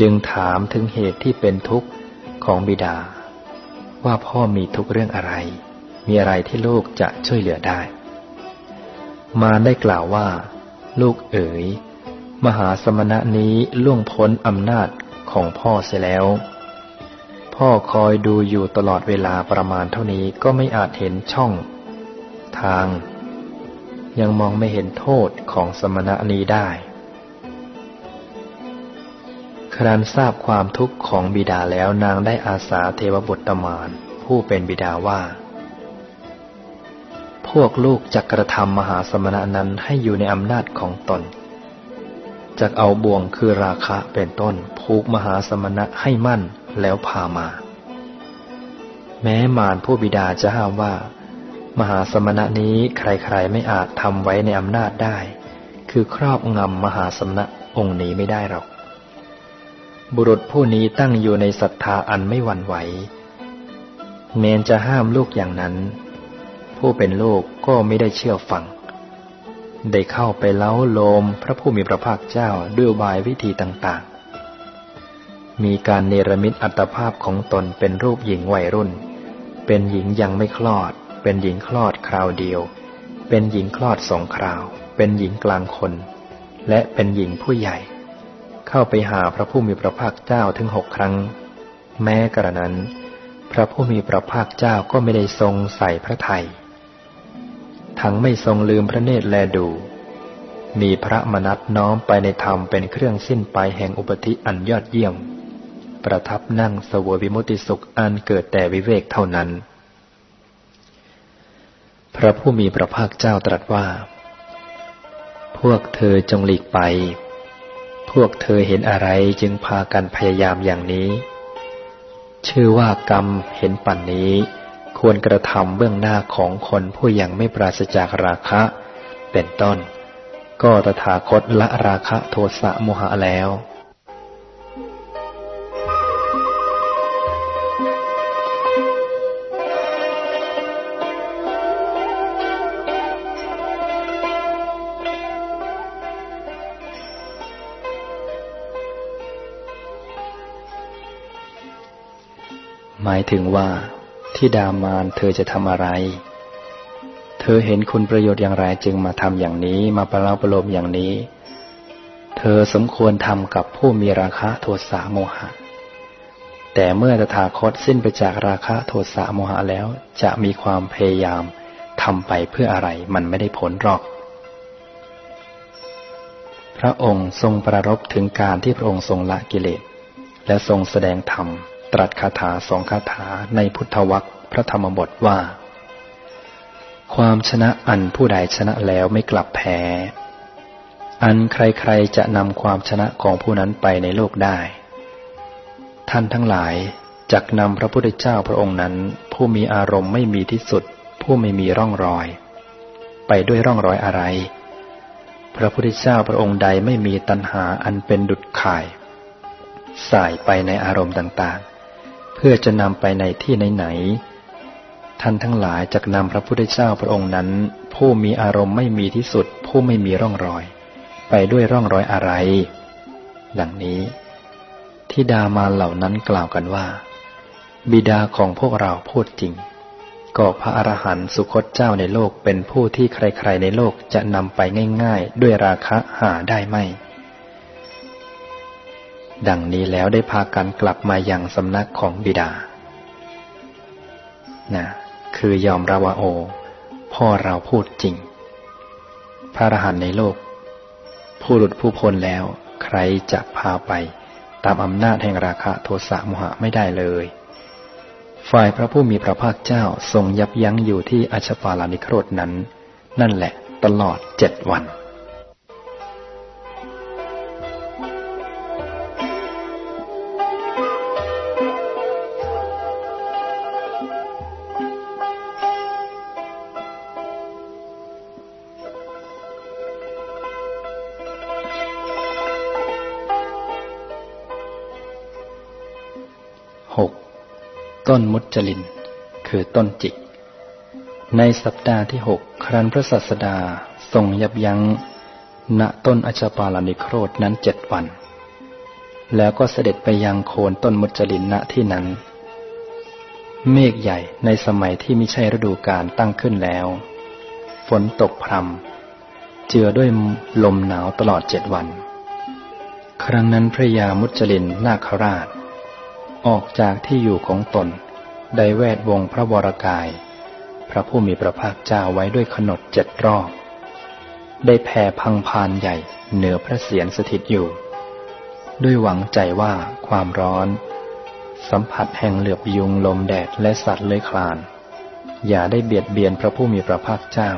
จึงถามถึงเหตุที่เป็นทุกข์ของบิดา ว่าพ่อมีทุกเรื่องอะไร มีอะไรที่ลูกจะช่วยเหลือได้ มาได้กล่าวว่า ลูกเอ๋ย มหาสมณะนี้ล่วงพ้นอำนาจของพ่อเสียแล้ว พ่อคอยดูอยู่ตลอดเวลาประมาณเท่านี้ก็ไม่อาจเห็นช่อง ทาง ยังมองไม่เห็นโทษของสมณะนี้ได้ ครั้นทราบความทุกข์ของบิดาแล้วนางได้อาสาเทวบุตรมาน ผู้เป็นบิดาว่า พวกลูกจะกระทำมหาสมณะนั้นให้อยู่ในอำนาจของตน จะเอาบ่วงคือราคะเป็นต้นผูกมหาสมณะให้มั่นแล้วพามา แม้มารผู้บิดาจะห้ามว่า มหาสมณะนี้ใครๆไม่อาจทำไว้ในอำนาจได้ คือครอบงำมหาสมณะองค์นี้ไม่ได้หรอก บุรุษผู้นี้ตั้งอยู่ในศรัทธาอันไม่หวั่นไหว เมนจะห้ามลูกอย่างนั้น ผู้เป็นลูกก็ไม่ได้เชื่อฟัง ได้เข้าไปเล้าโลมพระผู้มีพระภาคเจ้าด้วยบายวิธีต่างๆ มีการเนรมิตอัตภาพของตนเป็นรูปหญิงวัยรุ่น เป็นหญิงยังไม่คลอด เป็นหญิงคลอดคราวเดียว เป็นหญิงคลอดสองคราว เป็นหญิงกลางคน และเป็นหญิงผู้ใหญ่ เข้าไปหาพระผู้มีพระภาคเจ้าถึงหกครั้ง แม้กระนั้น พระผู้มีพระภาคเจ้าก็ไม่ได้ทรงใส่พระไทย ทั้งไม่ทรงลืมพระเนตรแลดู มีพระมนัตน้อมไปในธรรมเป็นเครื่องสิ้นไปแห่งอุปธิอันยอดเยี่ยม ประทับนั่งสวยวิมุติสุขอันเกิดแต่วิเวกเท่านั้น พระผู้มีพระภาคเจ้าตรัสว่า พวกเธอจงหลีกไป พวกเธอเห็นอะไรจึงพากันพยายามอย่างนี้ ชื่อว่ากรรมเห็นปันนี้ ควรกระทำเบื้องหน้าของคนผู้ยังไม่ปราศจากราคะ เป็นต้น ก็ตถาคตละราคะโทสะโมหะแล้วหมายถึงว่า ที่ดามานเธอจะทำอะไร เธอเห็นคุณประโยชน์อย่างไรจึงมาทำอย่างนี้มาประลาประโลมอย่างนี้ เธอสมควรทำกับผู้มีราคะโทสะโมหะ แต่เมื่อตถาคตสิ้นไปจากราคะโทสะโมหะแล้วจะมีความพยายามทำไปเพื่ออะไรมันไม่ได้ผลหรอก พระองค์ทรงประรบถึงการที่พระองค์ทรงละกิเลสและทรงแสดงธรรม ตรัสคาถาสองคาถาในพุทธวัคพระธรรมบทว่า ความชนะอันผู้ใดชนะแล้วไม่กลับแพ้ อันใครๆจะนำความชนะของผู้นั้นไปในโลกได้ ท่านทั้งหลายจักนำพระพุทธเจ้าพระองค์นั้น ผู้มีอารมณ์ไม่มีที่สุด ผู้ไม่มีร่องรอย ไปด้วยร่องรอยอะไร พระพุทธเจ้าพระองค์ใดไม่มีตัณหาอันเป็นดุจข่ายสายไปในอารมณ์ต่าง เพื่อจะนำไปในที่ไหนๆ ท่านทั้งหลายจะนำพระพุทธเจ้าพระองค์นั้น ผู้มีอารมณ์ไม่มีที่สุด ผู้ไม่มีร่องรอย ไปด้วยร่องรอยอะไร ดังนี้ที่ดามาเหล่านั้นกล่าวกันว่า บิดาของพวกเราพูดจริง ก็พระอรหันต์สุคตเจ้าในโลกเป็นผู้ที่ใครๆในโลกจะนำไปง่าย ๆ ด้วยราคะหาได้ไหม ดังนี้แล้วได้พากันกลับมายังสำนักของบิดา นะ คือยอมรับว่าโอ พ่อเราพูดจริง พระอรหันต์ในโลก ผู้หลุดผู้พ้นแล้ว ใครจะพาไป ตามอำนาจแห่งราคะโทสะโมหะไม่ได้เลย ฝ่ายพระผู้มีพระภาคเจ้าทรงยับยั้งอยู่ที่อัชปาลานิโครดนั้น นั่นแหละตลอดเจ็ดวัน ต้นมุจลิน คือต้นจิก ในสัปดาห์ที่หกครั้นพระสัสดาทรงยับยั้ง ณต้นอจปาลนิโครดนั้นเจ็ดวัน แล้วก็เสด็จไปยังโคนต้นมุจลินณที่นั้น เมฆใหญ่ในสมัยที่ไม่ใช่ฤดูกาลตั้งขึ้นแล้ว ฝนตกพรำเจือด้วยลมหนาวตลอดเจ็ดวัน ครั้งนั้นพระยามุจลินนาคราช ออกจากที่อยู่ของตน ได้แวดวงพระวรกาย พระผู้มีพระภาคเจ้าไว้ด้วยขนดเจ็ดรอบ ได้แผ่พังพานใหญ่เหนือพระเศียรสถิตอยู่ ด้วยหวังใจว่าความร้อน สัมผัสแห่งเหลือบยุงลมแดดและสัตว์เลื้อยคลาน อย่าได้เบียดเบียนพระผู้มีพระภาคเจ้า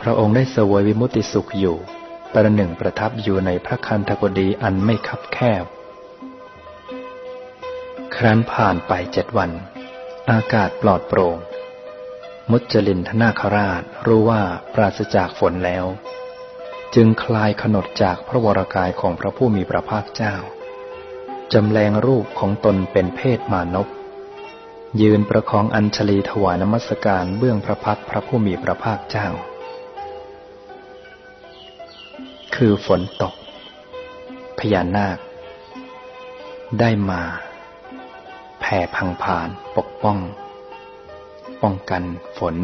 พระองค์ได้เสวยวิมุติสุขอยู่ประหนึ่งประทับอยู่ในพระคันธกดีอันไม่คับแคบ ครั้นผ่านไปเจ็ดวัน อากาศปลอดโปร่ง มุจลินทนาคราชรู้ว่าปราศจากฝนแล้ว จึงคลายขนดจากพระวรากายของพระผู้มีพระภาคเจ้าจำแรงรูปของตนเป็นเพศมานพยืนประคองอัญชลีถวายนมัสการเบื้องพระพักพระผู้มีพระภาคเจ้า คือฝนตก พญานาค ได้มา แผ่พังผ่านปกป้อง ป้องกันฝน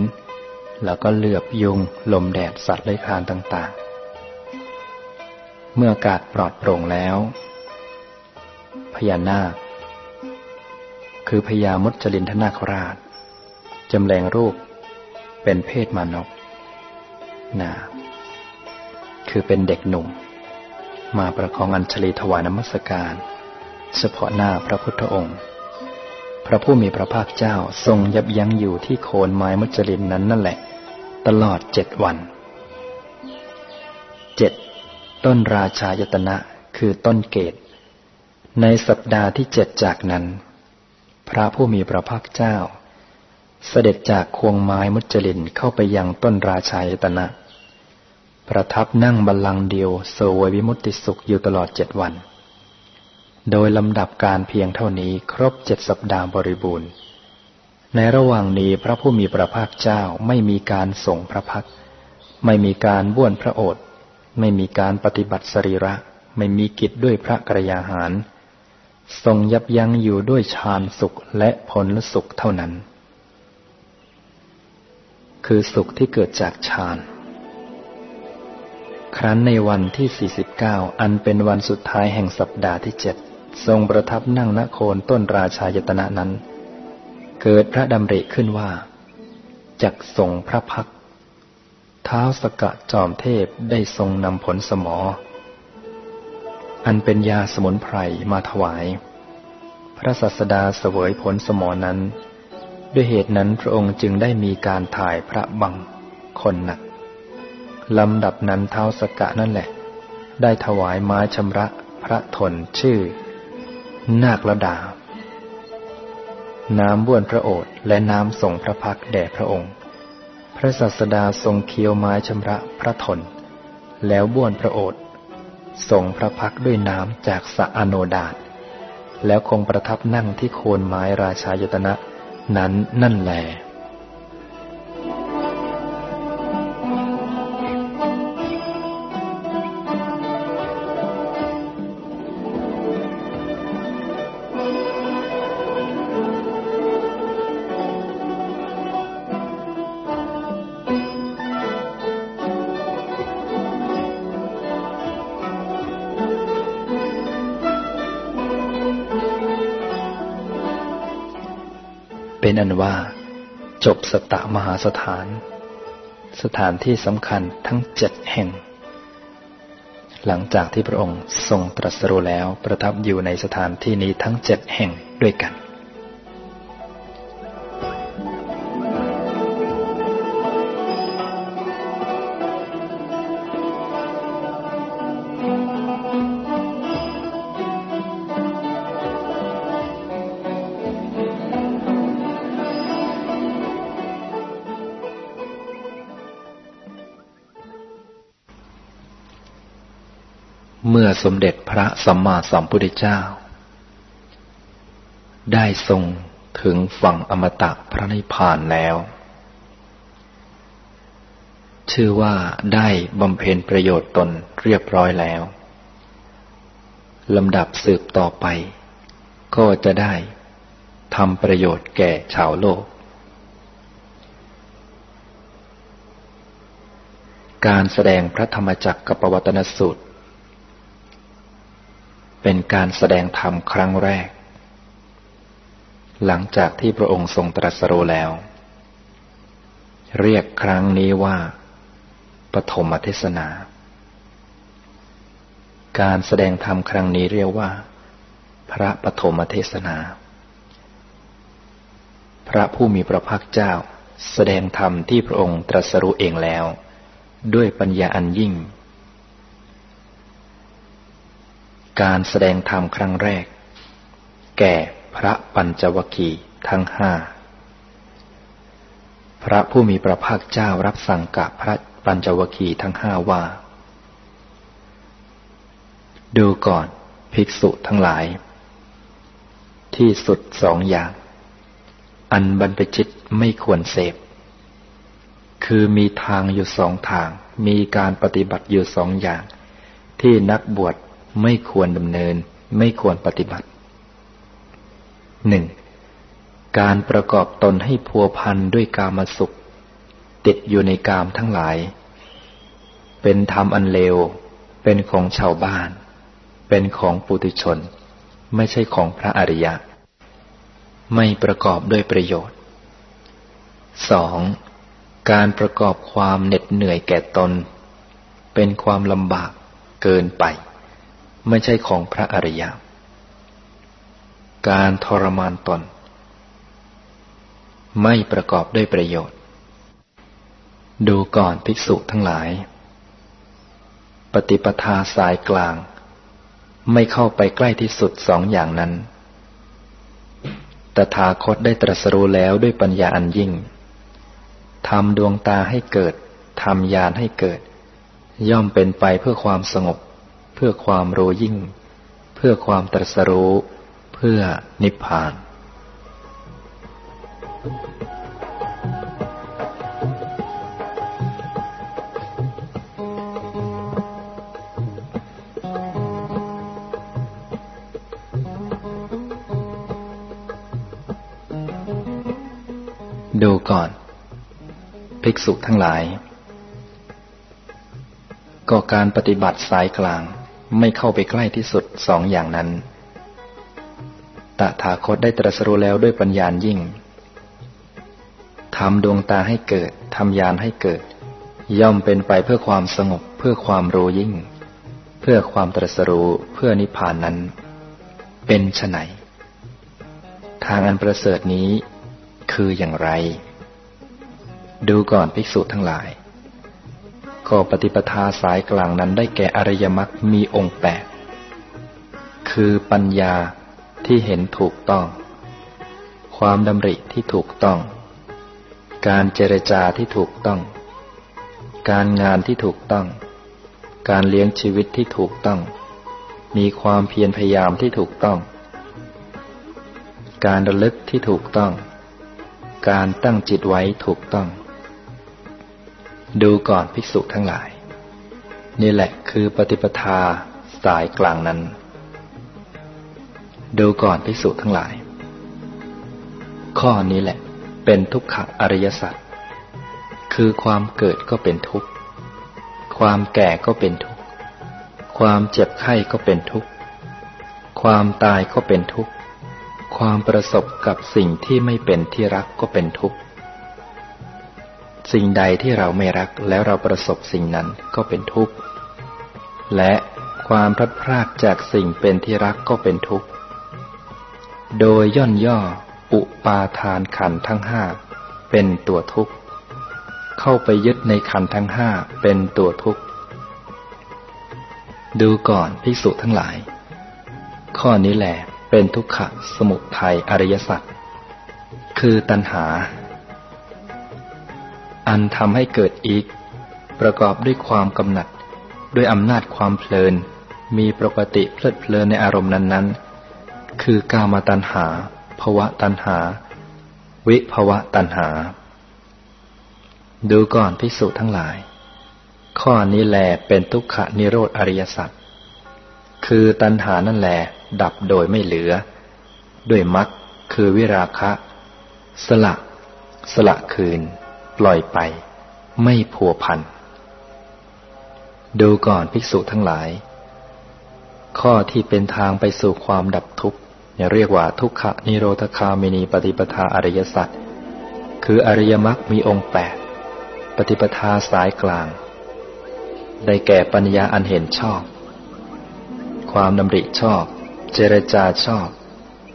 แล้วก็เลือบยุงลมแดดสัตว์เลื้อยคลานต่างๆ เมื่ออากาศปลอดโปร่งแล้ว พญานาค คือพญามุจลินทนาคราชจำแรงรูปเป็นเพศมานกนาคือเป็นเด็กหนุ่ม มาประคองอัญชลีถวายนมัสการ เฉพาะหน้าพระพุทธองค์ ระผู้มีพระภาคเจ้าทรงยับยั้งอยู่ที่โคนไม้มุจลินนั้นนั่นแหละ ตลอดเจ็ดวันเจ็ดต้นราชายตนะคือต้นเกต ในสัปดาห์ที่เจ็ดจากนั้น พระผู้มีพระภาคเจ้า เสด็จจากควงไม้มุจลินเข้าไปยังต้นราชายตนะ ประทับนั่งบัลลังก์เดียวเสวยวิมุตติสุขอยู่ตลอดเจ็ดวัน โดยลำดับการเพียงเท่านี้ครบเจ็ดสัปดาห์บริบูรณ์ ในระหว่างนี้พระผู้มีพระภาคเจ้าไม่มีการส่งพระพัก ไม่มีการบ้วนพระโอษฐ์ไม่มีการปฏิบัติสรีระ ไม่มีกิจด้วยพระกรยาหาร ทรงยับยั้งอยู่ด้วยฌานสุขและผลสุขเท่านั้น คือสุขที่เกิดจากฌานครั้นในวันที่ 49 อันเป็นวันสุดท้ายแห่งสัปดาห์ที่เจ็ด ทรงประทับนั่งณโคนต้นราชายตนะนั้น เกิดพระดำริขึ้นว่าจักส่งพระพักเท้าสกะจอมเทพได้ทรงนำผลสมอ อันเป็นยาสมุนไพรมาถวาย พระสัสดาเสวยผลสมอนั้น ด้วยเหตุนั้นพระองค์จึงได้มีการถ่ายพระบังคนหนักลำดับนั้นเท้าสกะนั่นแหละ ได้ถวายไม้ชำระพระทนชื่อ นาคละดา น้ำบ้วนพระโอษฐ์และน้ำส่งพระพักแด่พระองค์ พระศาสดาทรงเคี้ยวไม้ชำระพระทน แล้วบ้วนพระโอษฐ์ส่งพระพักด้วยน้ำจากสะอโนดาตแล้วคงประทับนั่งที่โคนไม้ราชายตนะนั้นนั่นแหละ เป็นอันว่า จบสตะมหาสถาน สถานที่สำคัญทั้งเจ็ดแห่ง หลังจากที่พระองค์ทรงตรัสรู้แล้วประทับอยู่ในสถานที่นี้ทั้งเจ็ดแห่งด้วยกัน สมเด็จพระสัมมาสัมพุทธเจ้า ได้ทรงถึงฝั่งอมตะพระนิพพานแล้ว ชื่อว่าได้บำเพ็ญประโยชน์ตนเรียบร้อยแล้วลำดับสืบต่อไป ก็จะได้ทำประโยชน์แก่ชาวโลก การแสดงพระธรรมจักรกับปวัตนสูตร เป็นการแสดงธรรมครั้งแรก หลังจากที่พระองค์ทรงตรัสรู้แล้ว เรียกครั้งนี้ว่า ปฐมเทศนา การแสดงธรรมครั้งนี้เรียกว่า พระปฐมเทศนา พระผู้มีพระภาคเจ้า แสดงธรรมที่พระองค์ตรัสรู้เองแล้ว ด้วยปัญญาอันยิ่ง การแสดงธรรมครั้งแรก แก่พระปัญจวคีทั้งห้า พระผู้มีพระภาคเจ้ารับสั่งกับพระปัญจวคีทั้งห้าว่า ดูก่อนภิกษุทั้งหลาย ที่สุดสองอย่าง อันบรรพชิตไม่ควรเสพ คือมีทางอยู่สองทาง มีการปฏิบัติอยู่สองอย่าง ที่นักบวช ไม่ควรดำเนิน ไม่ควรปฏิบัติหนึ่งการประกอบตนให้พัวพันด้วยกามสุข ติดอยู่ในกามทั้งหลาย เป็นธรรมอันเลว เป็นของชาวบ้าน เป็นของปุถุชน ไม่ใช่ของพระอริยะ ไม่ประกอบด้วยประโยชน์สองการประกอบความเหน็ดเหนื่อยแก่ตน เป็นความลำบากเกินไป ไม่ใช่ของพระอริยะ การทรมานตน ไม่ประกอบด้วยประโยชน์ ดูก่อนภิกษุทั้งหลาย ปฏิปทาสายกลาง ไม่เข้าไปใกล้ที่สุดสองอย่างนั้น ตถาคตได้ตรัสรู้แล้วด้วยปัญญาอันยิ่งทำดวงตาให้เกิดทำญาณให้เกิด ย่อมเป็นไปเพื่อความสงบ พื่อความรู้ยิ่ง เพื่อความตรัสรู้ เพื่อนิพพาน ดูก่อน ภิกษุทั้งหลาย ก็การปฏิบัติสายกลาง ไม่เข้าไปใกล้ที่สุดสองอย่างนั้น ตถาคตได้ตรัสรู้แล้วด้วยปัญญายิ่งทำดวงตาให้เกิดทำยานให้เกิด ย่อมเป็นไปเพื่อความสงบเพื่อความรู้ยิ่ง เพื่อความตรัสรู้เพื่อนิพพานนั้น เป็นไฉนทางอันประเสริฐนี้คืออย่างไร ดูก่อนภิกษุทั้งหลาย ก็ปฏิปทาสายกลางนั้นได้แก่อริยมรรคมีองค์แปดคือปัญญาที่เห็นถูกต้อง ความดำริที่ถูกต้อง การเจรจาที่ถูกต้อง การงานที่ถูกต้อง การเลี้ยงชีวิตที่ถูกต้อง มีความเพียรพยายามที่ถูกต้อง การระลึกที่ถูกต้อง การตั้งจิตไว้ถูกต้อง ดูก่อนภิกษุทั้งหลาย นี่แหละคือปฏิปทาสายกลางนั้น ดูก่อนภิกษุทั้งหลาย ข้อนี้แหละเป็นทุกขอริยสัจคือความเกิดก็เป็นทุกข์ ความแก่ก็เป็นทุกข์ ความเจ็บไข้ก็เป็นทุกข์ ความตายก็เป็นทุกข์ ความประสบกับสิ่งที่ไม่เป็นที่รักก็เป็นทุกข์ สิ่งใดที่เราไม่รักแล้วเราประสบสิ่งนั้นก็เป็นทุกข์ และความพลัดพรากจากสิ่งเป็นที่รักก็เป็นทุกข์ โดยย่นย่ออุปาทานขันทั้งห้าเป็นตัวทุกข์ เข้าไปยึดในขันทั้งห้าเป็นตัวทุกข์ ดูก่อนภิกษุทั้งหลาย ข้อนี้แหละเป็นทุกขะสมุทัยอริยสัจคือตัณหา อันทำให้เกิดอีก ประกอบด้วยความกำหนัด ด้วยอำนาจความเพลิน มีปกติเพลิดเพลินในอารมณ์นั้นๆ คือกามตัณหาภวะตัณหา วิภวะตัณหา ดูก่อนพิสูจทั้งหลาย ข้อนี้แลเป็นทุกขนิโรธอริยสัจคือตัณหานั่นแหลดับโดยไม่เหลือ ด้วยมรรคคือวิราคะ สละ สละคืน ปล่อยไป ไม่พัวพัน ดูก่อนภิกษุทั้งหลาย ข้อที่เป็นทางไปสู่ความดับทุกข์เรียกว่าทุกขนิโรธคามินีปฏิปทาอริยสัจคืออริยมรรคมีองค์แปดปฏิปทาสายกลาง ได้แก่ปัญญาอันเห็นชอบ ความดำริชอบ เจรจาชอบ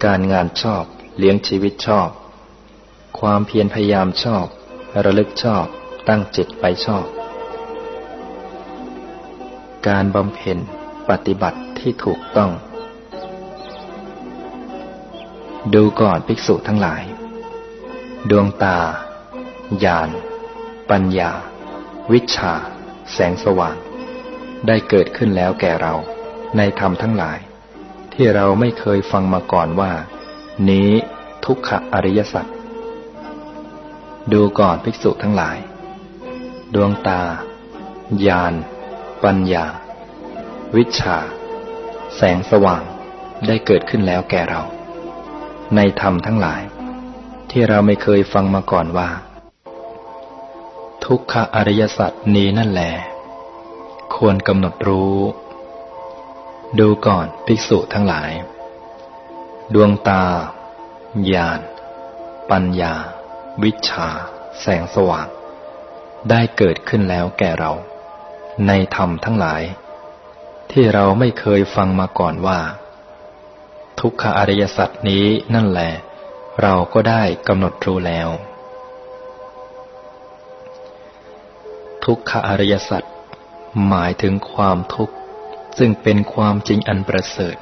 การงานชอบ เลี้ยงชีวิตชอบ ความเพียรพยายามชอบ ระลึกชอบ ตั้งจิตไปชอบ การบำเพ็ญปฏิบัติที่ถูกต้อง ดูก่อนภิกษุทั้งหลาย ดวงตา ญาณ ปัญญา วิชา แสงสว่าง ได้เกิดขึ้นแล้วแก่เรา ในธรรมทั้งหลาย ที่เราไม่เคยฟังมาก่อนว่า นี้ทุกขอริยสัจ ดูก่อนภิกษุทั้งหลาย ดวงตา ญาณ ปัญญา วิชา แสงสว่างได้เกิดขึ้นแล้วแก่เรา ในธรรมทั้งหลาย ที่เราไม่เคยฟังมาก่อนว่า ทุกขอริยสัจนี้นั่นแหละควรกำหนดรู้ ดูก่อนภิกษุทั้งหลาย ดวงตา ญาณ ปัญญา วิชา แสงสว่าง ได้เกิดขึ้นแล้วแก่เรา ในธรรมทั้งหลาย ที่เราไม่เคยฟังมาก่อนว่า ทุกขอริยสัจนี้นั่นแหละ เราก็ได้กำหนดรู้แล้ว ทุกขอริยสัจหมายถึงความทุกข์ซึ่งเป็นความจริงอันประเสริฐ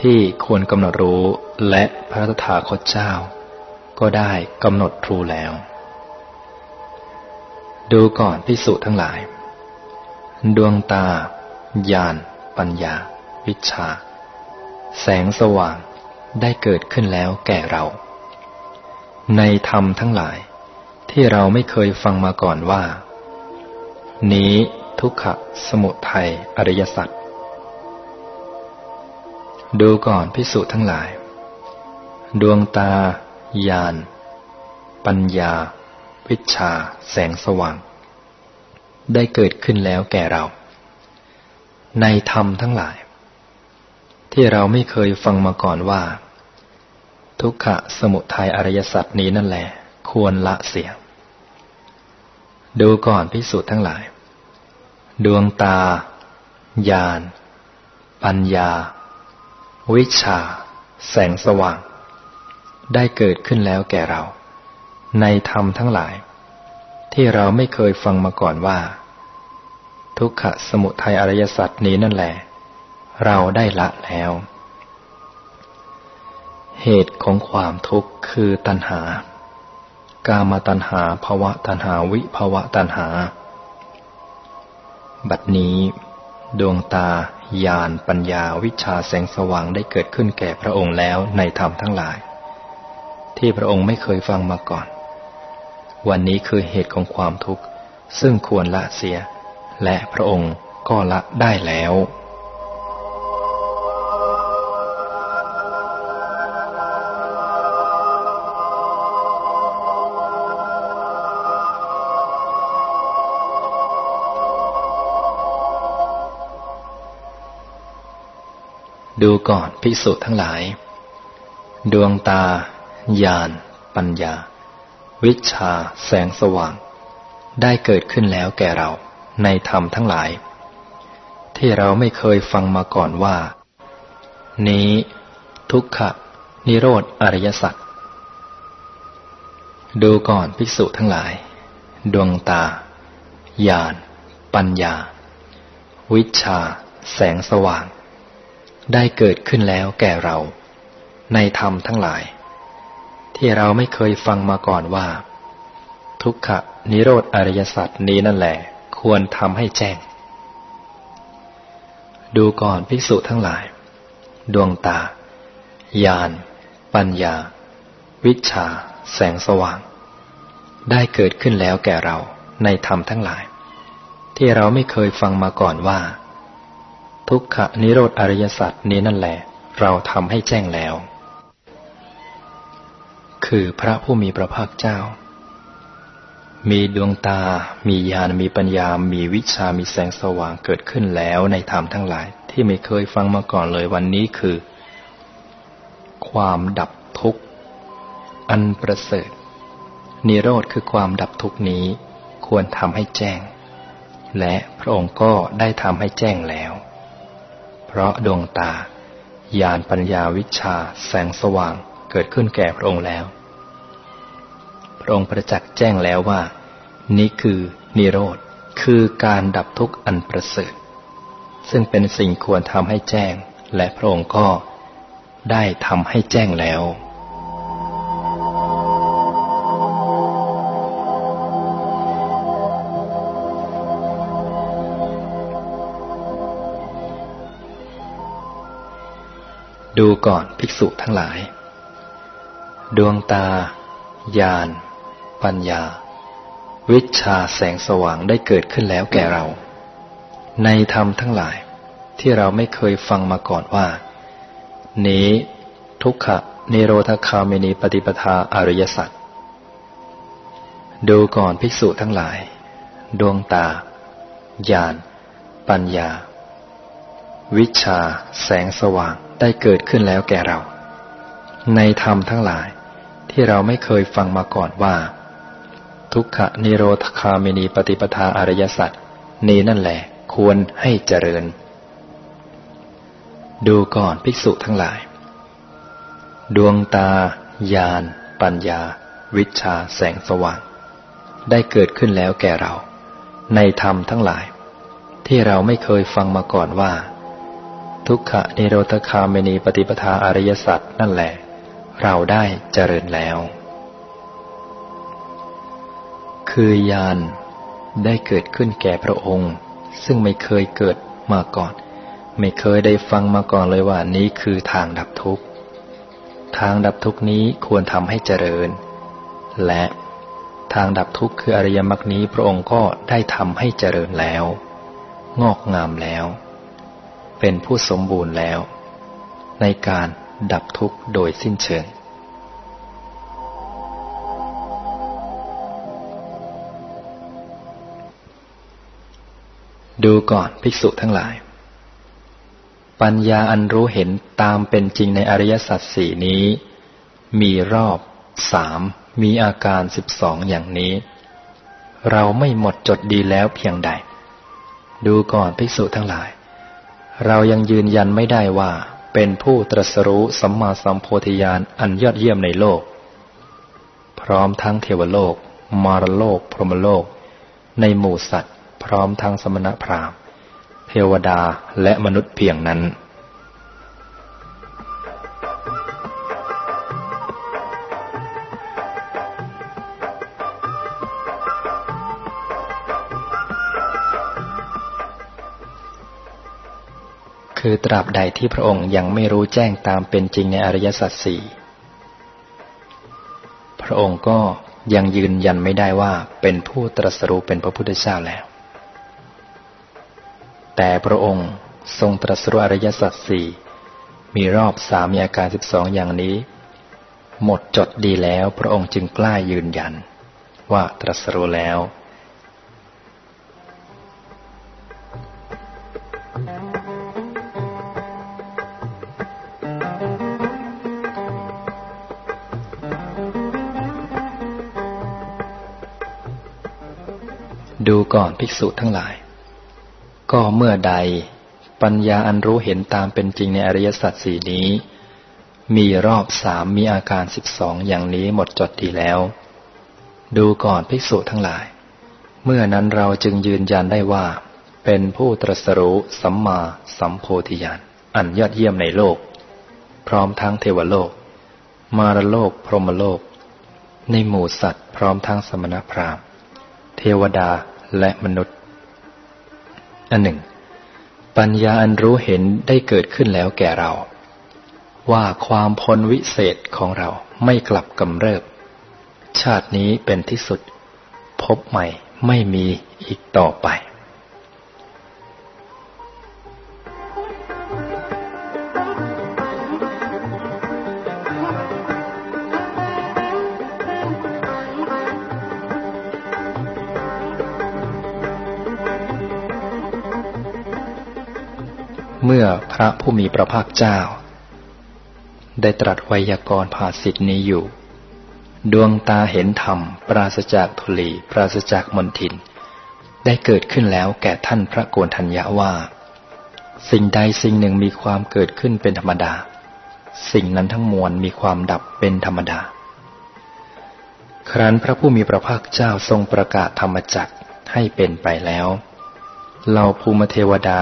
ที่ควรกำหนดรู้และพระตถาคตเจ้า ก็ได้กำหนดรู้แล้ว ดูก่อนพิสุทั้งหลาย ดวงตา ญาณ ปัญญา วิชา แสงสว่างได้เกิดขึ้นแล้วแก่เรา ในธรรมทั้งหลาย ที่เราไม่เคยฟังมาก่อนว่า นี้ทุกขะสมุทัยอริยสัจดูก่อนพิสูจน์ทั้งหลาย ดวงตา ญาณ ปัญญา วิชา แสงสว่าง ได้เกิดขึ้นแล้วแก่เรา ในธรรมทั้งหลาย ที่เราไม่เคยฟังมาก่อนว่า ทุกขะสมุทัยอริยสัจนี้นั่นแหละ ควรละเสีย ดูก่อนพิสูจน์ทั้งหลาย ดวงตา ญาณ ปัญญา วิชา แสงสว่าง ได้เกิดขึ้นแล้วแก่เรา ในธรรมทั้งหลาย ที่เราไม่เคยฟังมาก่อนว่า ทุกขสมุทัยอริยสัจนี้นั่นแหละ เราได้ละแล้ว เหตุของความทุกข์คือตัณหา กามตัณหาภวะตัณหาวิภวะตัณหา บัดนี้ดวงตาญาณปัญญาวิชาแสงสว่างได้เกิดขึ้นแก่พระองค์แล้วในธรรมทั้งหลาย ที่พระองค์ไม่เคยฟังมาก่อน วันนี้คือเหตุของความทุกข์ ซึ่งควรละเสีย และพระองค์ก็ละได้แล้วดูก่อนพิสุทั้งหลาย ดวงตา ญาณ ปัญญา วิชา แสงสว่าง ได้เกิดขึ้นแล้วแก่เราในธรรมทั้งหลาย ที่เราไม่เคยฟังมาก่อนว่า นี้ ทุกขะ นิโรธ อริยสัจดูก่อนภิกษุทั้งหลาย ดวงตาญาณ ปัญญา วิชา แสงสว่าง ได้เกิดขึ้นแล้วแก่เรา ในธรรมทั้งหลาย ที่เราไม่เคยฟังมาก่อนว่า ทุกขะนิโรธอริยสัจนี้นั่นแหละ ควรทำให้แจ้ง ดูก่อนภิกษุทั้งหลาย ดวงตาญาณปัญญา วิชา แสงสว่าง ได้เกิดขึ้นแล้วแก่เราในธรรมทั้งหลาย ที่เราไม่เคยฟังมาก่อนว่า ทุกขนิโรธอริยสัจนี้นั่นแหละ เราทำให้แจ้งแล้ว คือพระผู้มีพระภาคเจ้า มีดวงตา มีญาณ มีปัญญา มีวิชา มีแสงสว่างเกิดขึ้นแล้วในธรรมทั้งหลาย ที่ไม่เคยฟังมาก่อนเลยวันนี้คือ ความดับทุกข์ อันประเสริฐ นิโรธคือความดับทุกนี้ควรทำให้แจ้ง และพระองค์ก็ได้ทำให้แจ้งแล้ว เพราะดวงตาญาณปัญญาวิชาแสงสว่างเกิดขึ้นแก่พระองค์แล้ว ระองค์ประจักษ์แจ้งแล้วว่า นี้คือนิโรธ คือการดับทุกข์อันประเสริฐ ซึ่งเป็นสิ่งควรทำให้แจ้ง และพระองค์ก็ได้ทำให้แจ้งแล้วดูก่อนภิกษุทั้งหลาย ดวงตา ญาณ ปัญญา วิชาแสงสว่างได้เกิดขึ้นแล้วแก่เรา ในธรรมทั้งหลายที่เราไม่เคยฟังมาก่อนว่า นี้ทุกขะนิโรธคามินีปฏิปทาอริยสัจดูก่อนภิกษุทั้งหลาย ดวงตาญาณปัญญา วิชา แสงสว่างได้เกิดขึ้นแล้วแก่เรา ในธรรมทั้งหลายที่เราไม่เคยฟังมาก่อนว่า ทุกขนิโรธคามินีปฏิปทาอริยสัจนี้นั่นแหละ ควรให้เจริญ ดูก่อนภิกษุทั้งหลาย ดวงตาญาณปัญญา วิชาแสงสว่าง ได้เกิดขึ้นแล้วแก่เรา ในธรรมทั้งหลาย ที่เราไม่เคยฟังมาก่อนว่า ทุกขะนิโรธคาเมนีปฏิปทาอริยสัจนั่นแหละ เราได้เจริญแล้ว คือญาณได้เกิดขึ้นแก่พระองค์ ซึ่งไม่เคยเกิดมาก่อน ไม่เคยได้ฟังมาก่อนเลยว่านี้คือทางดับทุกข์ ทางดับทุกข์นี้ควรทำให้เจริญ และทางดับทุกข์คืออริยมรรคนี้พระองค์ก็ได้ทำให้เจริญแล้ว งอกงามแล้ว เป็นผู้สมบูรณ์แล้ว ในการดับทุกข์โดยสิ้นเชิง ดูก่อนภิกษุทั้งหลาย ปัญญาอันรู้เห็นตามเป็นจริงในอริยสัจสี่นี้ มีรอบสามมีอาการสิบสองอย่างนี้ เราไม่หมดจดดีแล้วเพียงใด ดูก่อนภิกษุทั้งหลาย เรายังยืนยันไม่ได้ว่า เป็นผู้ตรัสรู้สัมมาสัมโพธิญาณอันยอดเยี่ยมในโลก พร้อมทั้งเทวโลก มารโลก พรหมโลก ในหมู่สัตว พร้อมทั้งสมณพราหมณ์ เทวดาและมนุษย์เพียงนั้นคือตราบใดที่พระองค์ยังไม่รู้แจ้งตามเป็นจริงในอริยสัจสี่พระองค์ก็ยังยืนยันไม่ได้ว่าเป็นผู้ตรัสรู้เป็นพระพุทธเจ้าแล้ว แต่พระองค์ทรงตรัสรู้อริยสัจสี่มีรอบสามมีอาการสิบสองอย่างนี้ หมดจดดีแล้วพระองค์จึงกล้ายืนยัน ว่าตรัสรู้แล้ว ดูก่อนภิกษุทั้งหลาย ก็เมื่อใดปัญญาอันรู้เห็นตามเป็นจริงในอริยสัจสี่นี้ มีรอบสามมีอาการสิบสองอย่างนี้หมดจดดีแล้ว ดูก่อนภิกษุทั้งหลาย เมื่อนั้นเราจึงยืนยันได้ว่า เป็นผู้ตรัสรู้สัมมาสัมโพธิญาณอันยอดเยี่ยมในโลก พร้อมทั้งเทวโลก มารโลกพรหมโลก ในหมู่สัตว์พร้อมทั้งสมณพราหมณ์ เทวดาและมนุษย์ อันหนึ่ง ปัญญาอันรู้เห็นได้เกิดขึ้นแล้วแก่เรา ว่าความพ้นวิเศษของเราไม่กลับกำเริบ ชาตินี้เป็นที่สุด พบใหม่ไม่มีอีกต่อไป เมื่อพระผู้มีพระภาคเจ้า ได้ตรัสไวยากรณ์ภาสิทธินี้อยู่ ดวงตาเห็นธรรม ปราศจากทุลี ปราศจากมนทิน ได้เกิดขึ้นแล้วแก่ท่านพระโกนทัญญาว่า สิ่งใดสิ่งหนึ่งมีความเกิดขึ้นเป็นธรรมดา สิ่งนั้นทั้งมวลมีความดับเป็นธรรมดา ครั้นพระผู้มีพระภาคเจ้าทรงประกาศธรรมจักให้เป็นไปแล้วเราภูมิเทวดา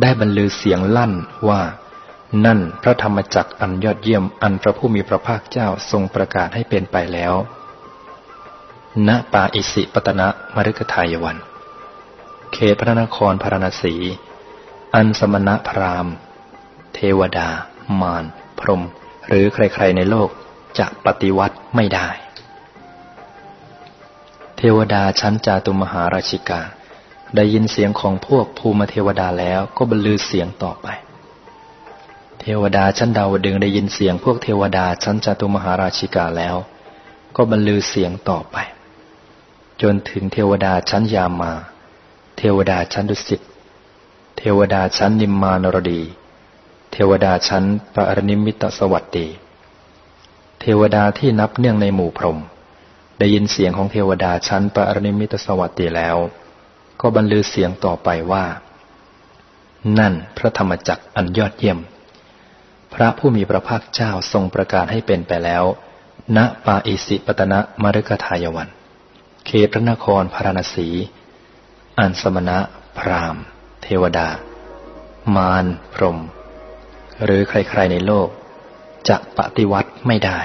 ได้บรรลือเสียงลั่นว่า นั่นพระธรรมจักรอันยอดเยี่ยมอันพระผู้มีพระภาคเจ้าทรงประกาศให้เป็นไปแล้ว ณป่าอิสิปตนะมฤคทายวัน เขตพระนครพาราณสี อันสมณะพราหมณ์ เทวดา มาร พรหมหรือใครๆในโลกจะปฏิวัติไม่ได้ เทวดาชั้นจาตุมหาราชิกา ได้ยินเสียงของพวกภูมิเทวดาแล้วก็บรรลือเสียงต่อไป เทวดาชั้นดาวดึงได้ยินเสียงพวกเทวดาชั้นจตุมหาราชิกาแล้ว ก็บรรลือเสียงต่อไป จนถึงเทวดาชั้นยามา เทวดาชั้นดุสิตเทวดาชั้นนิมมานรดี เทวดาชั้นปารนิมิตสวัสดีเทวดาที่นับเนื่องในหมู่พรหมได้ยินเสียงของเทวดาชั้นปารนิมิตสวัสดีแล้ว ก็บรรลือเสียงต่อไปว่า นั่นพระธรรมจักรอันยอดเยี่ยม พระผู้มีพระภาคเจ้าทรงประกาศให้เป็นไปแล้ว ณปาอิสิปตนะมฤกทายวัน เขตพระนครพาราณสี อันสมณะ พรามเทวดา มารพรม หรือใครๆในโลก จะปฏิวัติไม่ได้